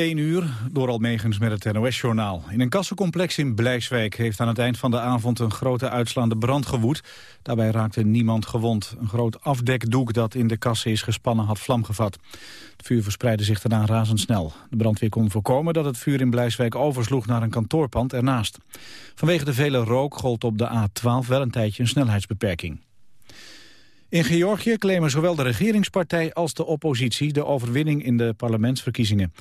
1 uur, door Almegens met het NOS-journaal. In een kassencomplex in Blijswijk heeft aan het eind van de avond een grote uitslaande brand gewoed. Daarbij raakte niemand gewond. Een groot afdekdoek dat in de kassen is gespannen had vlam gevat. Het vuur verspreidde zich daarna razendsnel. De brandweer kon voorkomen dat het vuur in Blijswijk oversloeg naar een kantoorpand ernaast. Vanwege de vele rook gold op de A12 wel een tijdje een snelheidsbeperking. In Georgië claimen zowel de regeringspartij als de oppositie de overwinning in de parlementsverkiezingen.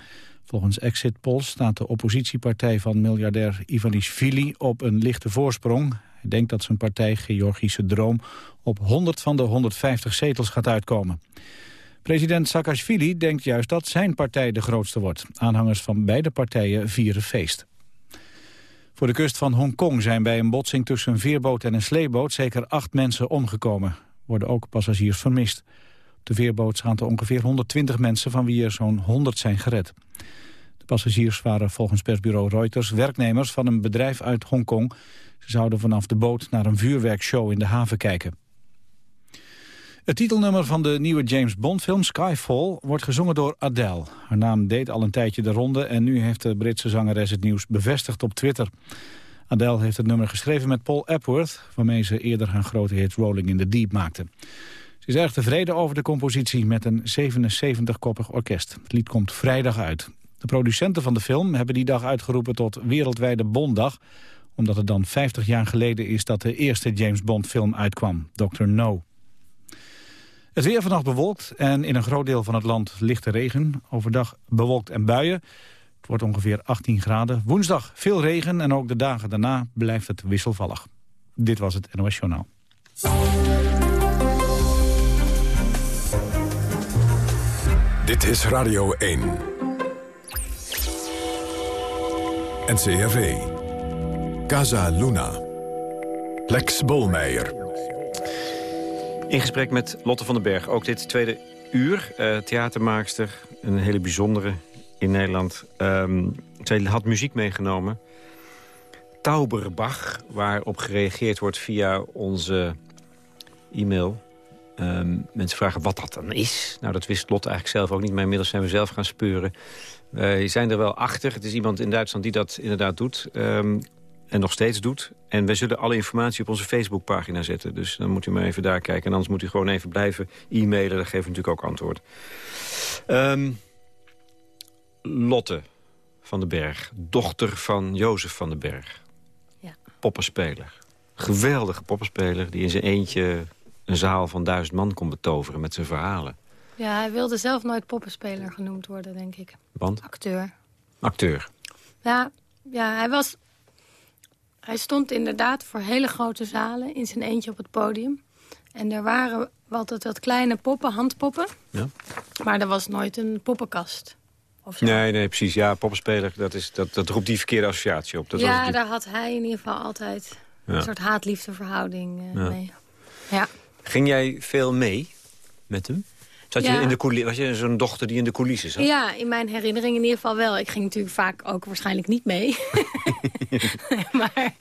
Volgens exit polls staat de oppositiepartij van miljardair Ivanishvili op een lichte voorsprong. Hij denkt dat zijn partij Georgische Droom op 100 van de 150 zetels gaat uitkomen. President Saakashvili denkt juist dat zijn partij de grootste wordt. Aanhangers van beide partijen vieren feest. Voor de kust van Hongkong zijn bij een botsing tussen een veerboot en een sleeboot zeker acht mensen omgekomen. Worden ook passagiers vermist. De veerboot zaten ongeveer 120 mensen van wie er zo'n 100 zijn gered. Passagiers waren volgens persbureau Reuters werknemers van een bedrijf uit Hongkong. Ze zouden vanaf de boot naar een vuurwerkshow in de haven kijken. Het titelnummer van de nieuwe James Bond-film Skyfall wordt gezongen door Adele. Haar naam deed al een tijdje de ronde en nu heeft de Britse zangeres het nieuws bevestigd op Twitter. Adele heeft het nummer geschreven met Paul Epworth, waarmee ze eerder haar grote hit Rolling in the Deep maakte. Is erg tevreden over de compositie met een 77-koppig orkest. Het lied komt vrijdag uit. De producenten van de film hebben die dag uitgeroepen tot Wereldwijde Bonddag... omdat het dan 50 jaar geleden is dat de eerste James Bond film uitkwam, Dr. No. Het weer vannacht bewolkt en in een groot deel van het land lichte regen. Overdag bewolkt en buien. Het wordt ongeveer 18 graden. Woensdag veel regen en ook de dagen daarna blijft het wisselvallig. Dit was het NOS Journaal. Dit is Radio 1. NCRV. Casa Luna. Lex Bolmeijer. In gesprek met Lotte van den Berg. Ook dit tweede uur. Uh, theatermaakster. Een hele bijzondere in Nederland. Um, had muziek meegenomen. Tauberbach. Waarop gereageerd wordt via onze e-mail. Um, mensen vragen wat dat dan is. Nou, dat wist Lotte eigenlijk zelf ook niet. Maar inmiddels zijn we zelf gaan speuren. Wij zijn er wel achter. Het is iemand in Duitsland die dat inderdaad doet. Um, en nog steeds doet. En wij zullen alle informatie op onze Facebookpagina zetten. Dus dan moet u maar even daar kijken. En anders moet u gewoon even blijven e-mailen. Daar geven we natuurlijk ook antwoord. Um, Lotte van den Berg. Dochter van Jozef van den Berg. Ja. Poppenspeler. Geweldige poppenspeler die in zijn eentje een zaal van duizend man kon betoveren met zijn verhalen. Ja, hij wilde zelf nooit poppenspeler genoemd worden, denk ik. Want? Acteur. Acteur. Ja, ja hij was... Hij stond inderdaad voor hele grote zalen in zijn eentje op het podium. En er waren altijd wat kleine poppen, handpoppen. Ja. Maar er was nooit een poppenkast. Nee, nee, precies. Ja, poppenspeler, dat, is, dat, dat roept die verkeerde associatie op. Dat ja, daar had hij in ieder geval altijd Ja. een soort haat-liefde verhouding eh, Ja. mee. Ja. Ging jij veel mee met hem? Zat je in de coulissen? Was je zo'n dochter die in de coulissen zat? ja, in mijn herinnering in ieder geval wel. Ik ging natuurlijk vaak ook waarschijnlijk niet mee. maar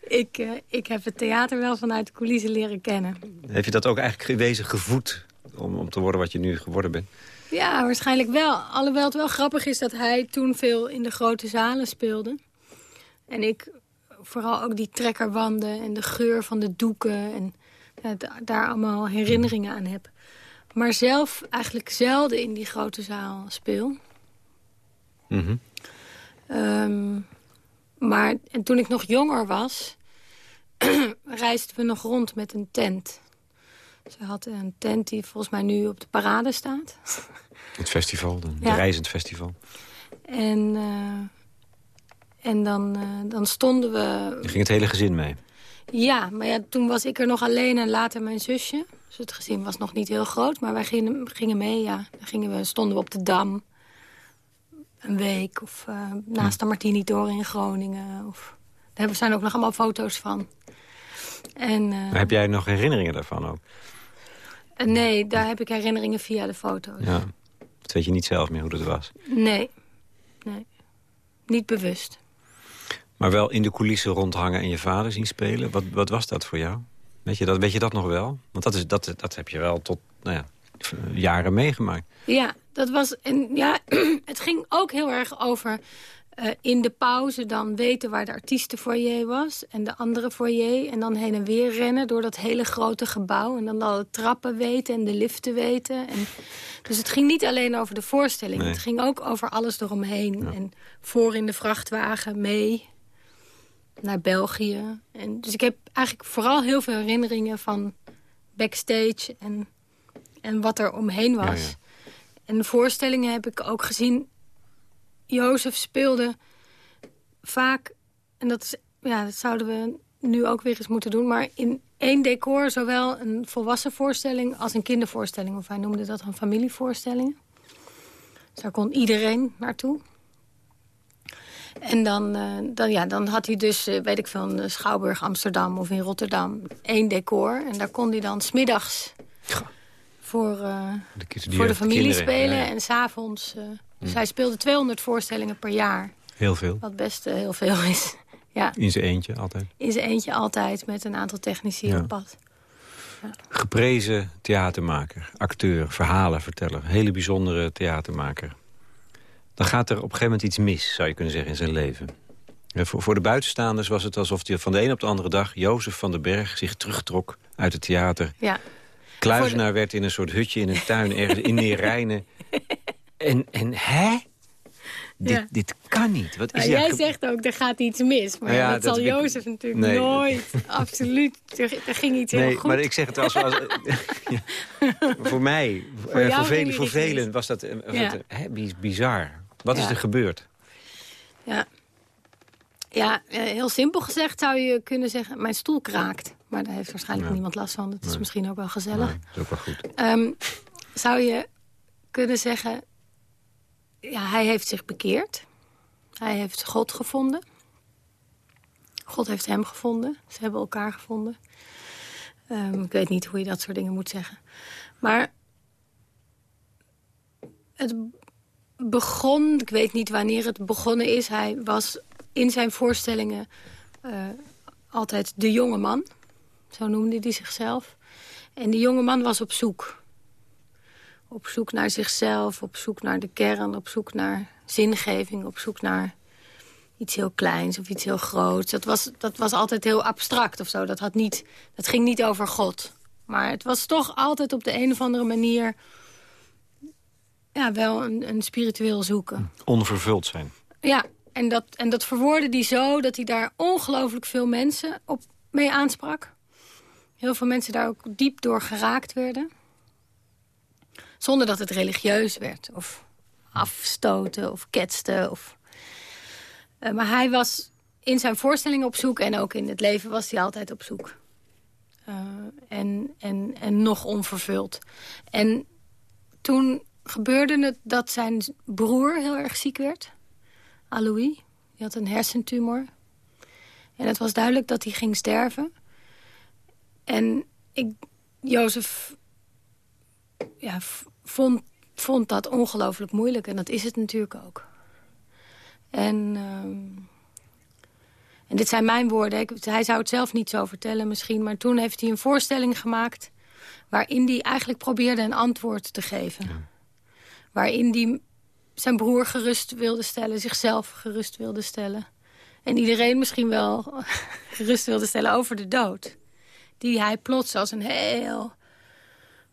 ik, eh, ik heb het theater wel vanuit de coulissen leren kennen. Heb je dat ook eigenlijk gewezen gevoed om, om te worden wat je nu geworden bent? Ja, waarschijnlijk wel. Alhoewel het wel grappig is dat hij toen veel in de grote zalen speelde. En ik vooral ook die trekkerwanden en de geur van de doeken... en daar allemaal herinneringen aan heb. Maar zelf eigenlijk zelden in die grote zaal speel. Mhm. Ehm, maar en toen ik nog jonger was, reisden we nog rond met een tent. Ze had een tent die volgens mij nu op de parade staat. Het festival, Ja. reizend festival. En, eh, en dan, eh, dan stonden we... Daar ging het hele gezin mee. Ja, maar ja, toen was ik er nog alleen en later mijn zusje. Dus het gezin was nog niet heel groot, maar wij gingen, gingen mee, ja. Dan gingen we, stonden we op de Dam een week. Of eh, naast de Martini-toren in Groningen. Of, daar hebben- zijn ook nog allemaal foto's van. En, eh, heb jij nog herinneringen daarvan ook? eh, nee, daar heb ik herinneringen via de foto's. Ja. Dat weet je niet zelf meer hoe dat was. Nee, nee. Niet bewust. Maar wel in de coulissen rondhangen en je vader zien spelen. Wat, wat was dat voor jou? Weet je dat, weet je dat nog wel? Want dat, is, dat, dat heb je wel tot nou ja, jaren meegemaakt. Ja, dat was... En ja, het ging ook heel erg over... Uh, in de pauze dan weten waar de artiestenfoyer was... en de andere foyer. En dan heen en weer rennen door dat hele grote gebouw. En dan alle trappen weten en de liften weten. En, dus het ging niet alleen over de voorstelling. Het ging ook over alles eromheen. En voor in de vrachtwagen mee naar België. En, dus ik heb eigenlijk vooral heel veel herinneringen van backstage... en, en wat er omheen was. En de voorstellingen heb ik ook gezien. Jozef speelde vaak, en dat, is, ja, dat zouden we nu ook weer eens moeten doen... maar in één decor zowel een volwassen voorstelling als een kindervoorstelling. Of hij noemde dat een familievoorstelling. Dus daar kon iedereen naartoe. En dan, uh, dan, ja, dan had hij dus, uh, weet ik veel, in Schouwburg Amsterdam of in Rotterdam één decor. En daar kon hij dan smiddags voor, de, voor de familie spelen. Ja, ja. En s'avonds, dus hm. hij speelde 200 voorstellingen per jaar. Heel veel. Wat best heel veel is. ja. In zijn eentje altijd? In zijn eentje altijd, met een aantal technici op pad. Geprezen theatermaker, acteur, verhalenverteller. Hele bijzondere theatermaker dan gaat er op een gegeven moment iets mis, zou je kunnen zeggen, in zijn leven. Voor, voor de buitenstaanders was het alsof hij van de een op de andere dag... Jozef van den Berg zich terugtrok uit het theater. Ja. Kluizenaar werd in een soort hutje in een tuin ergens in Neerijnen. En, en hè? Dit, dit kan niet. Wat is nou, jij zegt ook, er gaat iets mis. Maar ja, dat, zal Jozef natuurlijk nooit. Absoluut. Er, er, ging iets nee, heel goed. maar ik zeg het als... als ja. Voor mij, voor, uh, voor velen, voor velen was dat uh, bizar. Wat is er gebeurd? Ja. ja, eh, heel simpel gezegd zou je kunnen zeggen... mijn stoel kraakt. Maar daar heeft waarschijnlijk niemand last van. Dat is misschien ook wel gezellig. Nee, dat is ook wel goed. Um, zou je kunnen zeggen... ja, hij heeft zich bekeerd. Hij heeft God gevonden. God heeft hem gevonden. Ze hebben elkaar gevonden. Um, ik weet niet hoe je dat soort dingen moet zeggen. Maar het begon, ik weet niet wanneer het begonnen is... hij was in zijn voorstellingen uh, altijd de jonge man. Zo noemde hij zichzelf. En die jonge man was op zoek. Op zoek naar zichzelf, op zoek naar de kern... op zoek naar zingeving, op zoek naar iets heel kleins of iets heel groots. Dat was, dat was altijd heel abstract of zo. Dat, had niet, dat ging niet over God. Maar het was toch altijd op de een of andere manier ja, wel een, een spiritueel zoeken. Onvervuld zijn. Ja, en dat, en dat verwoordde hij zo dat hij daar ongelooflijk veel mensen op mee aansprak. Heel veel mensen daar ook diep door geraakt werden. Zonder dat het religieus werd. Of afstoten of ketste. Of... Uh, maar hij was in zijn voorstellingen op zoek. En ook in het leven was hij altijd op zoek. Uh, en, en, en nog onvervuld. En toen gebeurde het dat zijn broer heel erg ziek werd. Alois. Die had een hersentumor. En het was duidelijk dat hij ging sterven. En ik, Jozef ja, vond, vond dat ongelooflijk moeilijk. En dat is het natuurlijk ook. En, uh, en dit zijn mijn woorden. Hij zou het zelf niet zo vertellen misschien. Maar toen heeft hij een voorstelling gemaakt... waarin hij eigenlijk probeerde een antwoord te geven. Waarin hij zijn broer gerust wilde stellen, zichzelf gerust wilde stellen. En iedereen misschien wel gerust wilde stellen over de dood. Die hij plots als een heel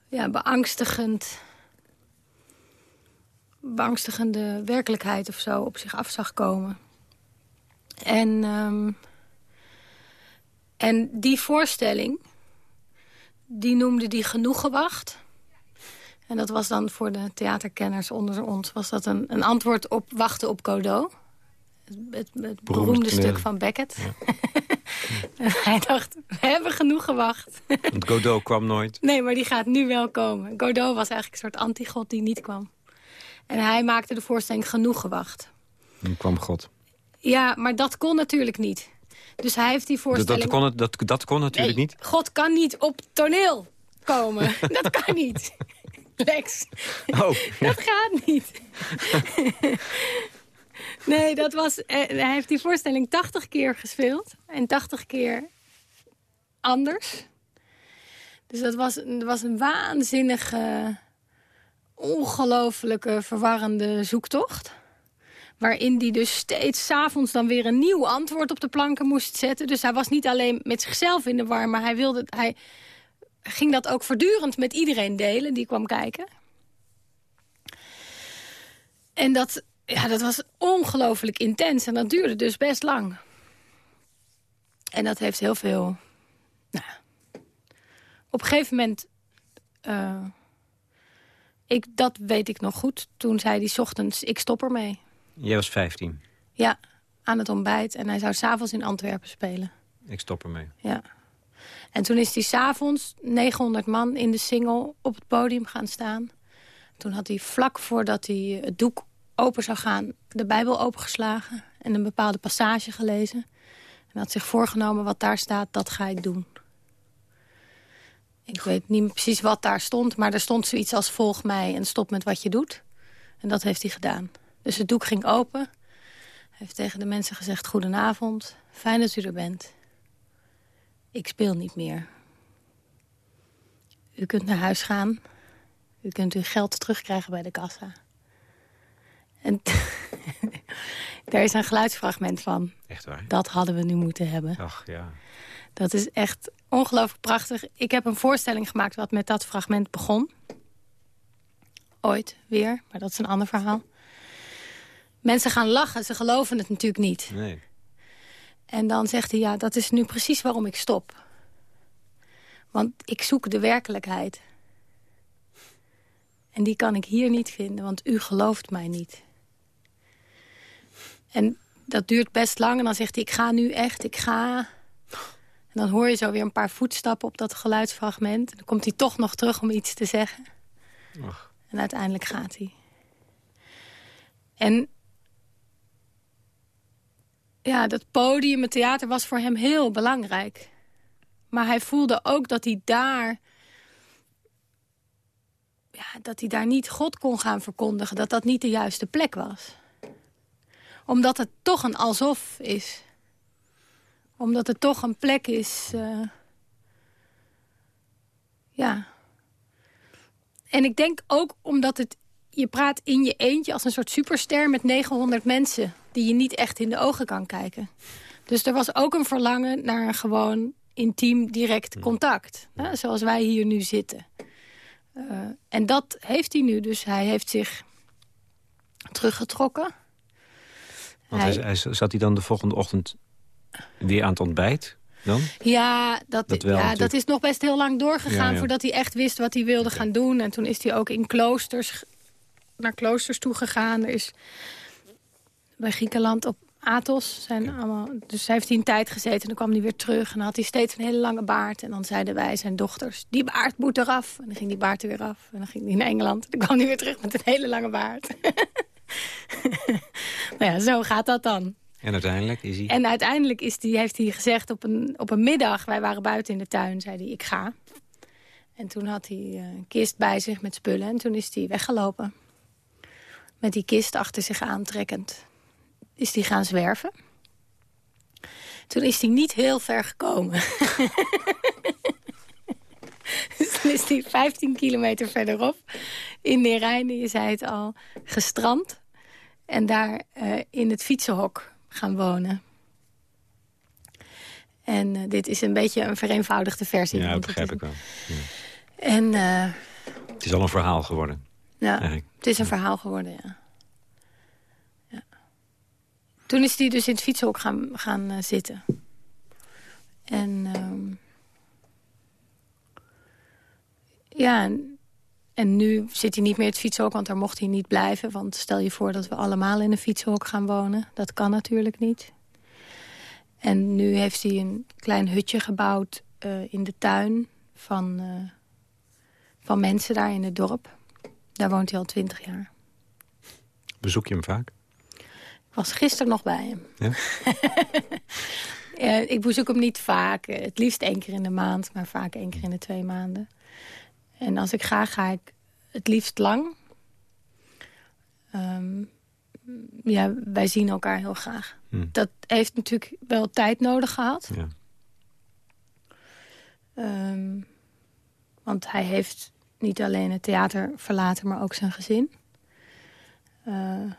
ja, beangstigend, beangstigende werkelijkheid of zo op zich af zag komen. En, um, en die voorstelling, die noemde die genoegenwacht. En dat was dan voor de theaterkenners onder ons... was dat een, een antwoord op Wachten op Godot. Het, het, beroemde stuk van Beckett. en hij dacht, we hebben genoeg gewacht. Want Godot kwam nooit. Nee, maar die gaat nu wel komen. Godot was eigenlijk een soort antigod die niet kwam. En hij maakte de voorstelling genoeg gewacht. En kwam God. Ja, maar dat kon natuurlijk niet. Dus hij heeft die voorstelling... Dat, dat, kon, dat, dat kon natuurlijk niet? God kan niet op toneel komen. dat kan niet. Lex. Oh. dat gaat niet. nee, dat was, eh, hij heeft die voorstelling 80 keer gespeeld. En 80 keer anders. Dus dat was, dat was een waanzinnige ongelofelijke verwarrende zoektocht. Waarin hij dus steeds s'avonds dan weer een nieuw antwoord op de planken moest zetten. Dus hij was niet alleen met zichzelf in de war, maar hij, wilde, hij ging dat ook voortdurend met iedereen delen die kwam kijken. En dat, ja, dat was ongelooflijk intens en dat duurde dus best lang. En dat heeft heel veel... Nou, op een gegeven moment... Uh, ik, dat weet ik nog goed. Toen zei hij ochtends, ik stop ermee. Jij was 15? Ja, aan het ontbijt. En hij zou s'avonds in Antwerpen spelen. Ik stop ermee. Ja. En toen is hij s'avonds 900 man in de single op het podium gaan staan. Toen had hij vlak voordat hij het doek open zou gaan... de Bijbel opengeslagen en een bepaalde passage gelezen. En had zich voorgenomen wat daar staat, dat ga ik doen. Ik weet niet precies wat daar stond, maar er stond zoiets als volg mij en stop met wat je doet. En dat heeft hij gedaan. Dus het doek ging open. Hij heeft tegen de mensen gezegd, goedenavond, fijn dat u er bent. Ik speel niet meer. U kunt naar huis gaan. U kunt uw geld terugkrijgen bij de kassa. En daar is een geluidsfragment van. Echt waar? Dat hadden we nu moeten hebben. Ach, ja. Dat is echt ongelooflijk prachtig. Ik heb een voorstelling gemaakt wat met dat fragment begon. Ooit weer, maar dat is een ander verhaal. Mensen gaan lachen, ze geloven het natuurlijk niet. Nee. En dan zegt hij, ja, dat is nu precies waarom ik stop. Want ik zoek de werkelijkheid. En die kan ik hier niet vinden, want u gelooft mij niet. En dat duurt best lang. En dan zegt hij, ik ga nu echt, ik ga. En dan hoor je zo weer een paar voetstappen op dat geluidsfragment. En dan komt hij toch nog terug om iets te zeggen. Ach. En uiteindelijk gaat hij. En ja, dat podium, het theater was voor hem heel belangrijk. Maar hij voelde ook dat hij daar... Ja, dat hij daar niet God kon gaan verkondigen. Dat dat niet de juiste plek was omdat het toch een alsof is. Omdat het toch een plek is... Uh, ja. En ik denk ook omdat het... Je praat in je eentje als een soort superster met 900 mensen... die je niet echt in de ogen kan kijken. Dus er was ook een verlangen naar een gewoon intiem, direct hmm. contact. Hè, zoals wij hier nu zitten. Uh, en dat heeft hij nu. Dus hij heeft zich teruggetrokken. Want hij, zat hij dan de volgende ochtend weer aan het ontbijt? Dan? Ja, dat, ja dat is nog best heel lang doorgegaan... voordat hij echt wist wat hij wilde gaan doen. En toen is hij ook in kloosters, naar kloosters toegegaan. Er is bij Griekenland op Athos. Zijn allemaal, dus hij heeft hij een tijd gezeten en dan kwam hij weer terug. En dan had hij steeds een hele lange baard. En dan zeiden wij, zijn dochters, die baard moet eraf. En dan ging die baard er weer af. En dan ging hij naar Engeland. En dan kwam hij weer terug met een hele lange baard. nou ja, zo gaat dat dan. En uiteindelijk is hij... En uiteindelijk is die, heeft hij gezegd op een, op een middag... wij waren buiten in de tuin, zei hij, ik ga. En toen had hij eh, een kist bij zich met spullen... en toen is hij weggelopen. Met die kist achter zich aantrekkend. Is hij gaan zwerven. Toen is hij niet heel ver gekomen. dus toen is hij 15 kilometer verderop in Neerijnen, je zei het al, gestrand. En daar uh, in het fietsenhok gaan wonen. En uh, dit is een beetje een vereenvoudigde versie. Ja, dat begrijp ik wel. Ja. En, uh, het is al een verhaal geworden. Ja, eigenlijk. Het is een verhaal geworden, ja. ja. Toen is hij dus in het fietsenhok gaan, gaan zitten. En... Uh, ja, en nu zit hij niet meer in het fietshok, want daar mocht hij niet blijven. Want stel je voor dat we allemaal in een fietshok gaan wonen. Dat kan natuurlijk niet. En nu heeft hij een klein hutje gebouwd uh, in de tuin van, uh, van mensen daar in het dorp. Daar woont hij al twintig jaar. Bezoek je hem vaak? Ik was gisteren nog bij hem. Ja? ik bezoek hem niet vaak. Het liefst één keer in de maand, maar vaak één keer in de twee maanden. En als ik ga, ga ik het liefst lang. Ehm, ja, wij zien elkaar heel graag. Hm. Dat heeft natuurlijk wel tijd nodig gehad. Ja. Um, want hij heeft niet alleen het theater verlaten, maar ook zijn gezin. Uh,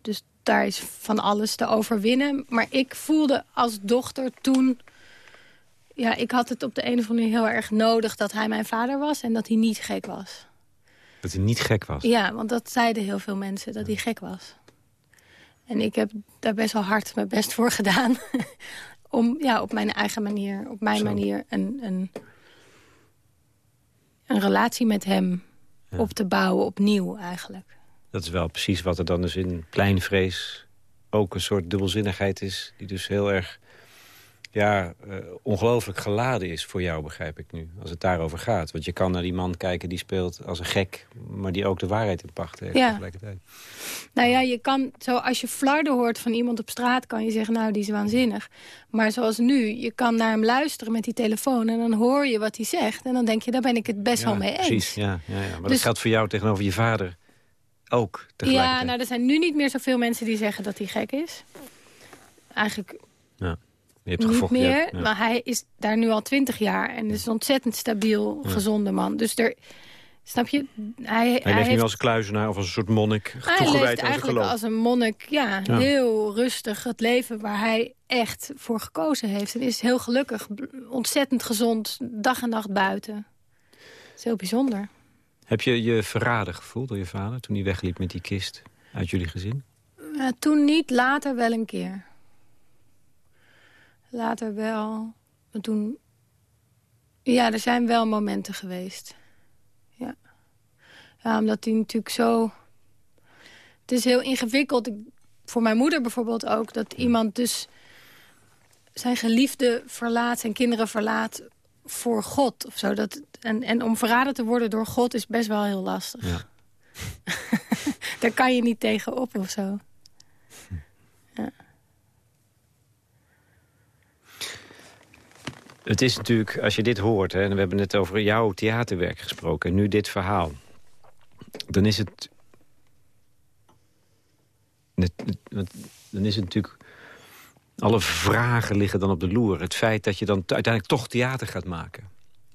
dus daar is van alles te overwinnen. Maar ik voelde als dochter toen... Ja, ik had het op de een of andere manier heel erg nodig dat hij mijn vader was... en dat hij niet gek was. Dat hij niet gek was? Ja, want dat zeiden heel veel mensen, dat hij gek was. En ik heb daar best wel hard mijn best voor gedaan. om ja, op mijn eigen manier, op mijn manier... een, een, een relatie met hem op te bouwen, opnieuw eigenlijk. Dat is wel precies wat er dan dus in pleinvrees ook een soort dubbelzinnigheid is... die dus heel erg ja, uh, ongelooflijk geladen is voor jou, begrijp ik nu. Als het daarover gaat. Want je kan naar die man kijken die speelt als een gek... maar die ook de waarheid in pacht heeft ja. tegelijkertijd. Nou ja, je kan, zo als je flarden hoort van iemand op straat... kan je zeggen, nou, die is waanzinnig. Maar zoals nu, je kan naar hem luisteren met die telefoon... en dan hoor je wat hij zegt. En dan denk je, daar ben ik het best wel mee eens. Precies, ja. ja, ja. Maar dus, dat geldt voor jou tegenover je vader ook Ja, nou, er zijn nu niet meer zoveel mensen die zeggen dat hij gek is. Eigenlijk niet gevochten, meer. Ja. Maar hij is daar nu al twintig jaar. En is een ontzettend stabiel, gezonde man. Dus er... Snap je? Hij, hij, hij leeft heeft, nu als kluizenaar of als een soort monnik. hij toegewijd leeft aan eigenlijk geloof. als een monnik. Ja, Ja. heel rustig. Het leven waar hij echt voor gekozen heeft. En is heel gelukkig. Ontzettend gezond. Dag en nacht buiten. Dat is heel bijzonder. Heb je je verraden gevoeld door je vader toen hij wegliep met die kist uit jullie gezin? Ja, toen niet, later wel een keer. Later wel. Maar Toen... Ja, er zijn wel momenten geweest. Ja. ja, omdat hij natuurlijk zo... Het is heel ingewikkeld. Ik- Voor mijn moeder bijvoorbeeld ook. Dat iemand dus zijn geliefde verlaat, zijn kinderen verlaat voor God. Of zo. Dat, en, en om verraden te worden door God is best wel heel lastig. Ja. Daar kan je niet tegen op of zo. Het is natuurlijk, als je dit hoort... Hè, en we hebben net over jouw theaterwerk gesproken... en nu dit verhaal... dan is het... Dan is het natuurlijk... Alle vragen liggen dan op de loer. Het feit dat je dan uiteindelijk toch theater gaat maken.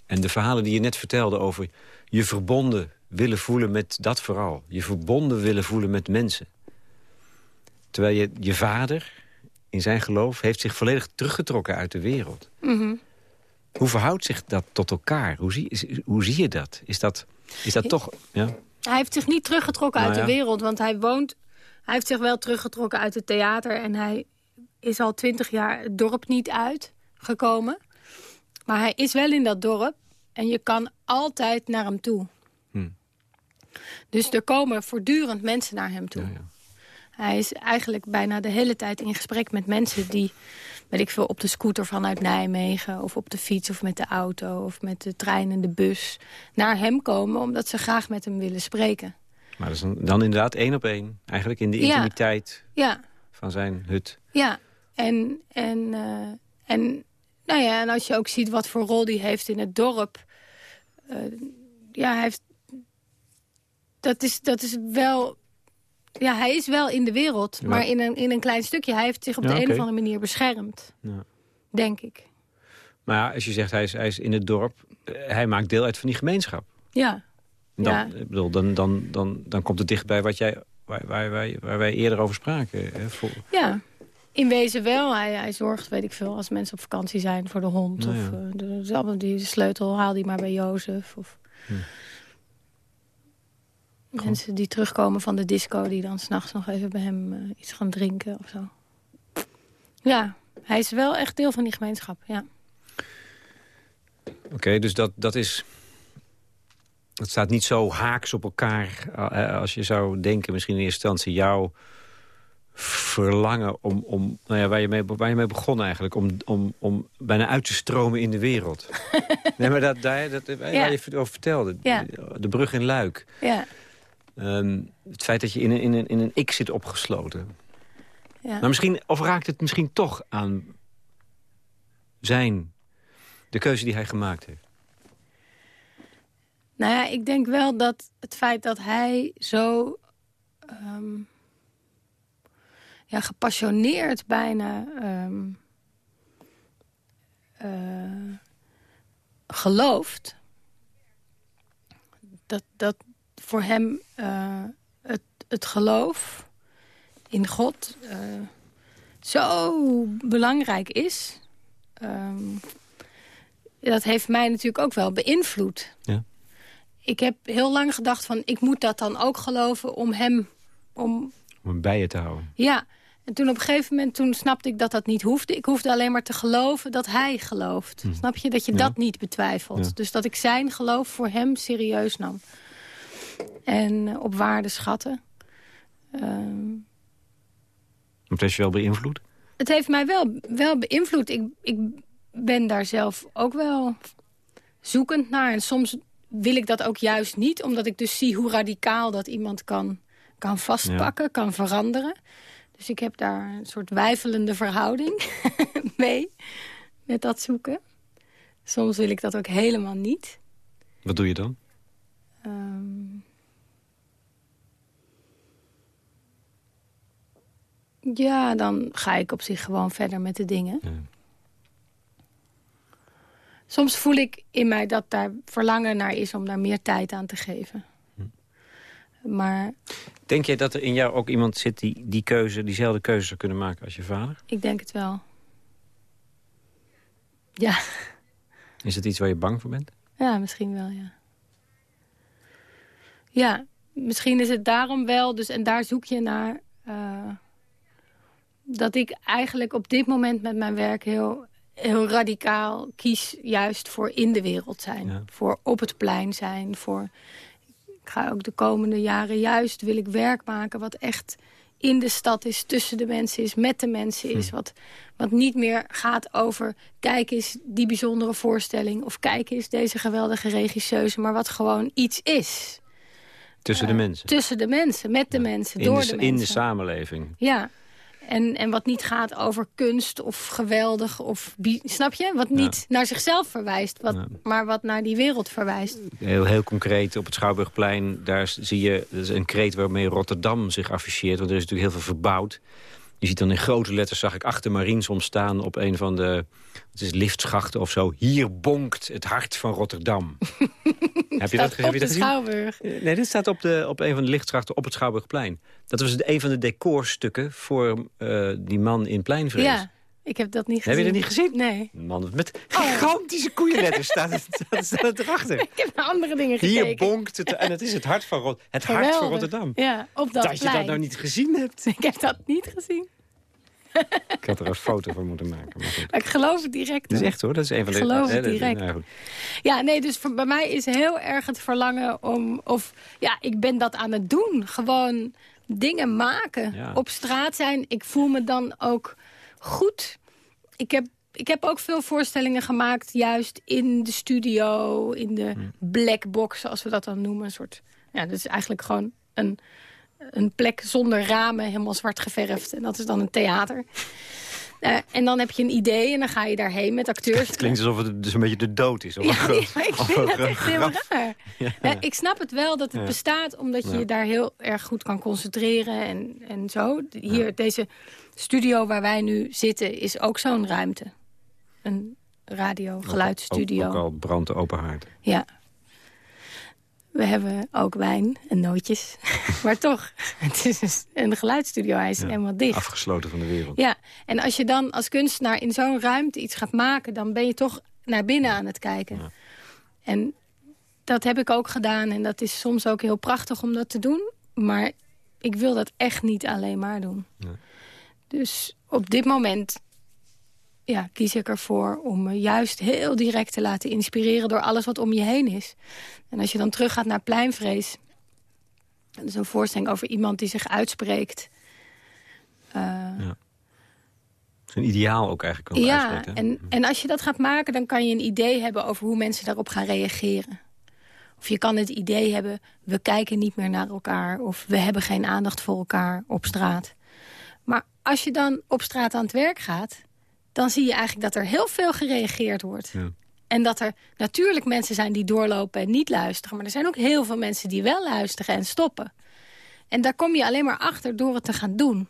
En de verhalen die je net vertelde over je verbonden willen voelen met dat vooral. Je verbonden willen voelen met mensen. Terwijl je, je vader, in zijn geloof, heeft zich volledig teruggetrokken uit de wereld. Mhm. Hoe verhoudt zich dat tot elkaar? Hoe zie, hoe zie je dat? Is dat, is dat toch... Ja? Hij heeft zich niet teruggetrokken uit Nou de wereld. Want hij woont... Hij heeft zich wel teruggetrokken uit het theater. En hij is al twintig jaar het dorp niet uitgekomen. Maar hij is wel in dat dorp. En je kan altijd naar hem toe. Hm. Dus er komen voortdurend mensen naar hem toe. Ja, ja. Hij is eigenlijk bijna de hele tijd in gesprek met mensen die... weet ik veel, op de scooter vanuit Nijmegen... of op de fiets of met de auto of met de trein en de bus... naar hem komen omdat ze graag met hem willen spreken. Maar dat is dan, dan inderdaad één op één. Eigenlijk in de intimiteit Ja, van zijn hut. ja. En, en, eh, en, nou ja, en als je ook ziet wat voor rol die heeft in het dorp... eh, ja, hij heeft... Dat is, dat is wel... Ja, hij is wel in de wereld, Ja. maar in een, in een klein stukje. Hij heeft zich op Ja, de een oké. of andere manier beschermd, Ja. denk ik. Maar ja, als je zegt hij is, hij is in het dorp... eh, hij maakt deel uit van die gemeenschap. Ja, Dan, ik bedoel, dan, dan, dan, dan komt het dichtbij wat jij, waar, waar, waar, waar wij eerder over spraken. Hè, voor, ja. In wezen wel. Hij, hij zorgt, weet ik veel, als mensen op vakantie zijn voor de hond. Nou of eh, de, de, allemaal die sleutel haal die maar bij Jozef. Of Hm. Mensen die terugkomen van de disco... die dan s'nachts nog even bij hem eh, iets gaan drinken of zo. Ja, hij is wel echt deel van die gemeenschap, ja. Oké, dus dat, dat is... Het staat niet zo haaks op elkaar eh, als je zou denken... misschien in eerste instantie jouw verlangen om... om nou ja, waar, je mee, waar je mee begon eigenlijk... om, om, om bijna uit te stromen in de wereld. nee, maar dat, daar, dat, waar Ja. je over vertelde. Ja. De brug in Luik. Ja, Ehm, het feit dat je in een, in, een, in een ik zit opgesloten. ja. Maar misschien, of raakt het misschien toch aan zijn... de keuze die hij gemaakt heeft? Nou ja, ik denk wel dat het feit dat hij zo... ehm, ja, gepassioneerd bijna... ehm, eh, gelooft... dat, dat voor hem uh, het, het geloof in God uh, zo belangrijk is. Um, dat heeft mij natuurlijk ook wel beïnvloed. Ja. Ik heb heel lang gedacht van, ik moet dat dan ook geloven om hem... Om, om hem bij je te houden. Ja, en toen op een gegeven moment toen snapte ik dat dat niet hoefde. Ik hoefde alleen maar te geloven dat hij gelooft. Hm. Snap je? Dat je dat niet betwijfelt. Dus dat ik zijn geloof voor hem serieus nam. En uh, op waarde schatten. Um, het heeft je wel beïnvloed? Het heeft mij wel, wel beïnvloed. Ik, ik ben daar zelf ook wel zoekend naar. En soms wil ik dat ook juist niet. Omdat ik dus zie hoe radicaal dat iemand kan, kan vastpakken, kan veranderen. Dus ik heb daar een soort wijfelende verhouding mee. Met dat zoeken. Soms wil ik dat ook helemaal niet. Wat doe je dan? Um, ja, dan ga ik op zich gewoon verder met de dingen. Ja. Soms voel ik in mij dat daar verlangen naar is om daar meer tijd aan te geven. Hm. Maar... Denk jij dat er in jou ook iemand zit die die keuze, diezelfde keuze zou kunnen maken als je vader? Ik denk het wel. Ja. Is het iets waar je bang voor bent? Ja, misschien wel, ja. Ja, misschien is het daarom wel, dus, en daar zoek je naar... Uh, dat ik eigenlijk op dit moment met mijn werk heel heel radicaal kies juist voor in de wereld zijn. Voor op het plein zijn. Voor, ik ga ook de komende jaren juist wil ik werk maken wat echt in de stad is, tussen de mensen is, met de mensen is. Hm. Wat, wat niet meer gaat over, kijk eens die bijzondere voorstelling... of kijk eens deze geweldige regisseuse, maar wat gewoon iets is. Tussen de eh, mensen? Tussen de mensen, met de mensen, door de, de, mensen. In de samenleving. Ja, en, en wat niet gaat over kunst of geweldig of... Snap je? Wat niet naar zichzelf verwijst, wat, maar wat naar die wereld verwijst. Heel, heel concreet, op het Schouwburgplein, daar zie je... Dat is een kreet waarmee Rotterdam zich afficheert. Want er is natuurlijk heel veel verbouwd. Je ziet dan in grote letters, zag ik achter Mariens staan op een van de het is liftschachten of zo. Hier bonkt het hart van Rotterdam. heb je dat, heb je dat gezien? Schouwburg. Nee, dit staat op, de, op een van de lichtschachten op het Schouwburgplein. Dat was een van de decorstukken voor uh, die man in Pleinvrees. Ja. Ik heb dat niet gezien. Heb je dat niet gezien? Nee. Man, met oh. gigantische koeienletters staat het, staat het erachter. Ik heb naar andere dingen gekeken. Hier bonkt het, en het is het hart van, het hart van Rotterdam. Ja, op dat Dat je dat nou niet gezien hebt. Ik heb dat niet gezien. Ik had er een foto van moeten maken. Maar, ik geloof het direct. Dat is echt hoor, dat is een van de... Ik geloof het direct. Nou, ja, nee, dus voor, bij mij is heel erg het verlangen om... Of ja, ik ben dat aan het doen. Gewoon dingen maken. Op straat zijn. Ik voel me dan ook goed. Ik heb ik heb ook veel voorstellingen gemaakt, juist in de studio, in de hmm. black box, zoals we dat dan noemen. Een soort, ja, dat is eigenlijk gewoon een een plek zonder ramen, helemaal zwart geverfd. En dat is dan een theater. Uh, en dan heb je een idee en dan ga je daarheen met acteurs. Het klinkt alsof het dus een beetje de dood is. Of ja, ik vind dat echt heel raar. Ja. ik snap het wel dat het bestaat, omdat je je daar heel erg goed kan concentreren en, en zo. Hier, deze studio waar wij nu zitten, is ook zo'n ruimte. Een radio, geluidsstudio. Ook, ook al brandt open haard. Ja, we hebben ook wijn en nootjes. maar toch, het is een geluidsstudio. Hij is helemaal dicht. Afgesloten van de wereld. Ja, en als je dan als kunstenaar in zo'n ruimte iets gaat maken... dan ben je toch naar binnen aan het kijken. Ja. En dat heb ik ook gedaan. En dat is soms ook heel prachtig om dat te doen. Maar ik wil dat echt niet alleen maar doen. Ja. Dus op dit moment ja, kies ik ervoor om me juist heel direct te laten inspireren... door alles wat om je heen is. En als je dan teruggaat naar pleinvrees... dat is een voorstelling over iemand die zich uitspreekt... Uh, ja. is een ideaal ook eigenlijk. Ja, en, en als je dat gaat maken... dan kan je een idee hebben over hoe mensen daarop gaan reageren. Of je kan het idee hebben, we kijken niet meer naar elkaar... of we hebben geen aandacht voor elkaar op straat. Als je dan op straat aan het werk gaat dan zie je eigenlijk dat er heel veel gereageerd wordt. Ja. En dat er natuurlijk mensen zijn die doorlopen en niet luisteren. Maar er zijn ook heel veel mensen die wel luisteren en stoppen. En daar kom je alleen maar achter door het te gaan doen.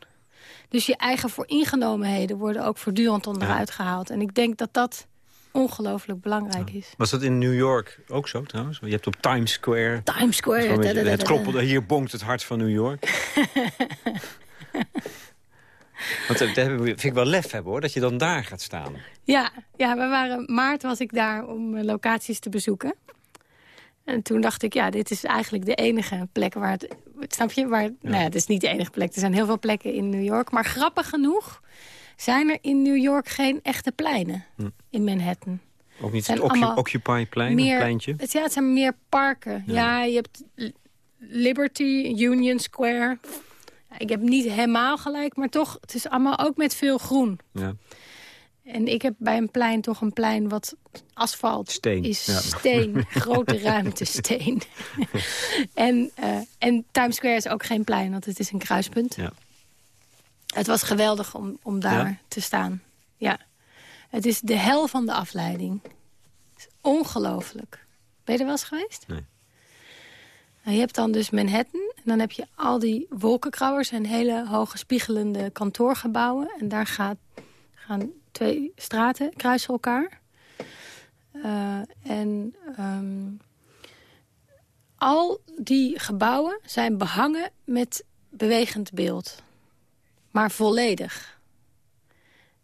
Dus je eigen vooringenomenheden worden ook voortdurend onderuit gehaald. En ik denk dat dat ongelooflijk belangrijk is. Was dat in New York ook zo trouwens? Je hebt op Times Square... Times Square. Het kloppelde, hier bonkt het hart van New York. Want dat heb ik- vind ik wel lef hebben hoor, dat je dan daar gaat staan. Ja, ja, we waren, maart was ik daar om eh, locaties te bezoeken. En toen dacht ik, ja, dit is eigenlijk de enige plek waar het... Snap je? Waar, Nou ja, het is niet de enige plek. Er zijn heel veel plekken in New York. Maar grappig genoeg zijn er in New York geen echte pleinen in Manhattan. Ook niet het Occupy-plein, een meer, pleintje? Het, ja, het zijn meer parken. Ja, je hebt Liberty, Union Square. Ik heb niet helemaal gelijk, maar toch, het is allemaal ook met veel groen. Ja. En ik heb bij een plein toch een plein wat asfalt Steen, is. ja. Steen, grote ruimte steen. en, eh, en Times Square is ook geen plein, want het is een kruispunt. Ja. Het was geweldig om, om daar Ja? te staan. Ja. Het is de hel van de afleiding. Ongelooflijk. Ben je er wel eens geweest? Nee. Nou, je hebt dan dus Manhattan. En dan heb je al die wolkenkrabbers en hele hoge spiegelende kantoorgebouwen. En daar gaat, gaan twee straten kruisen elkaar. Eh, en ehm, al die gebouwen zijn behangen met bewegend beeld. Maar volledig.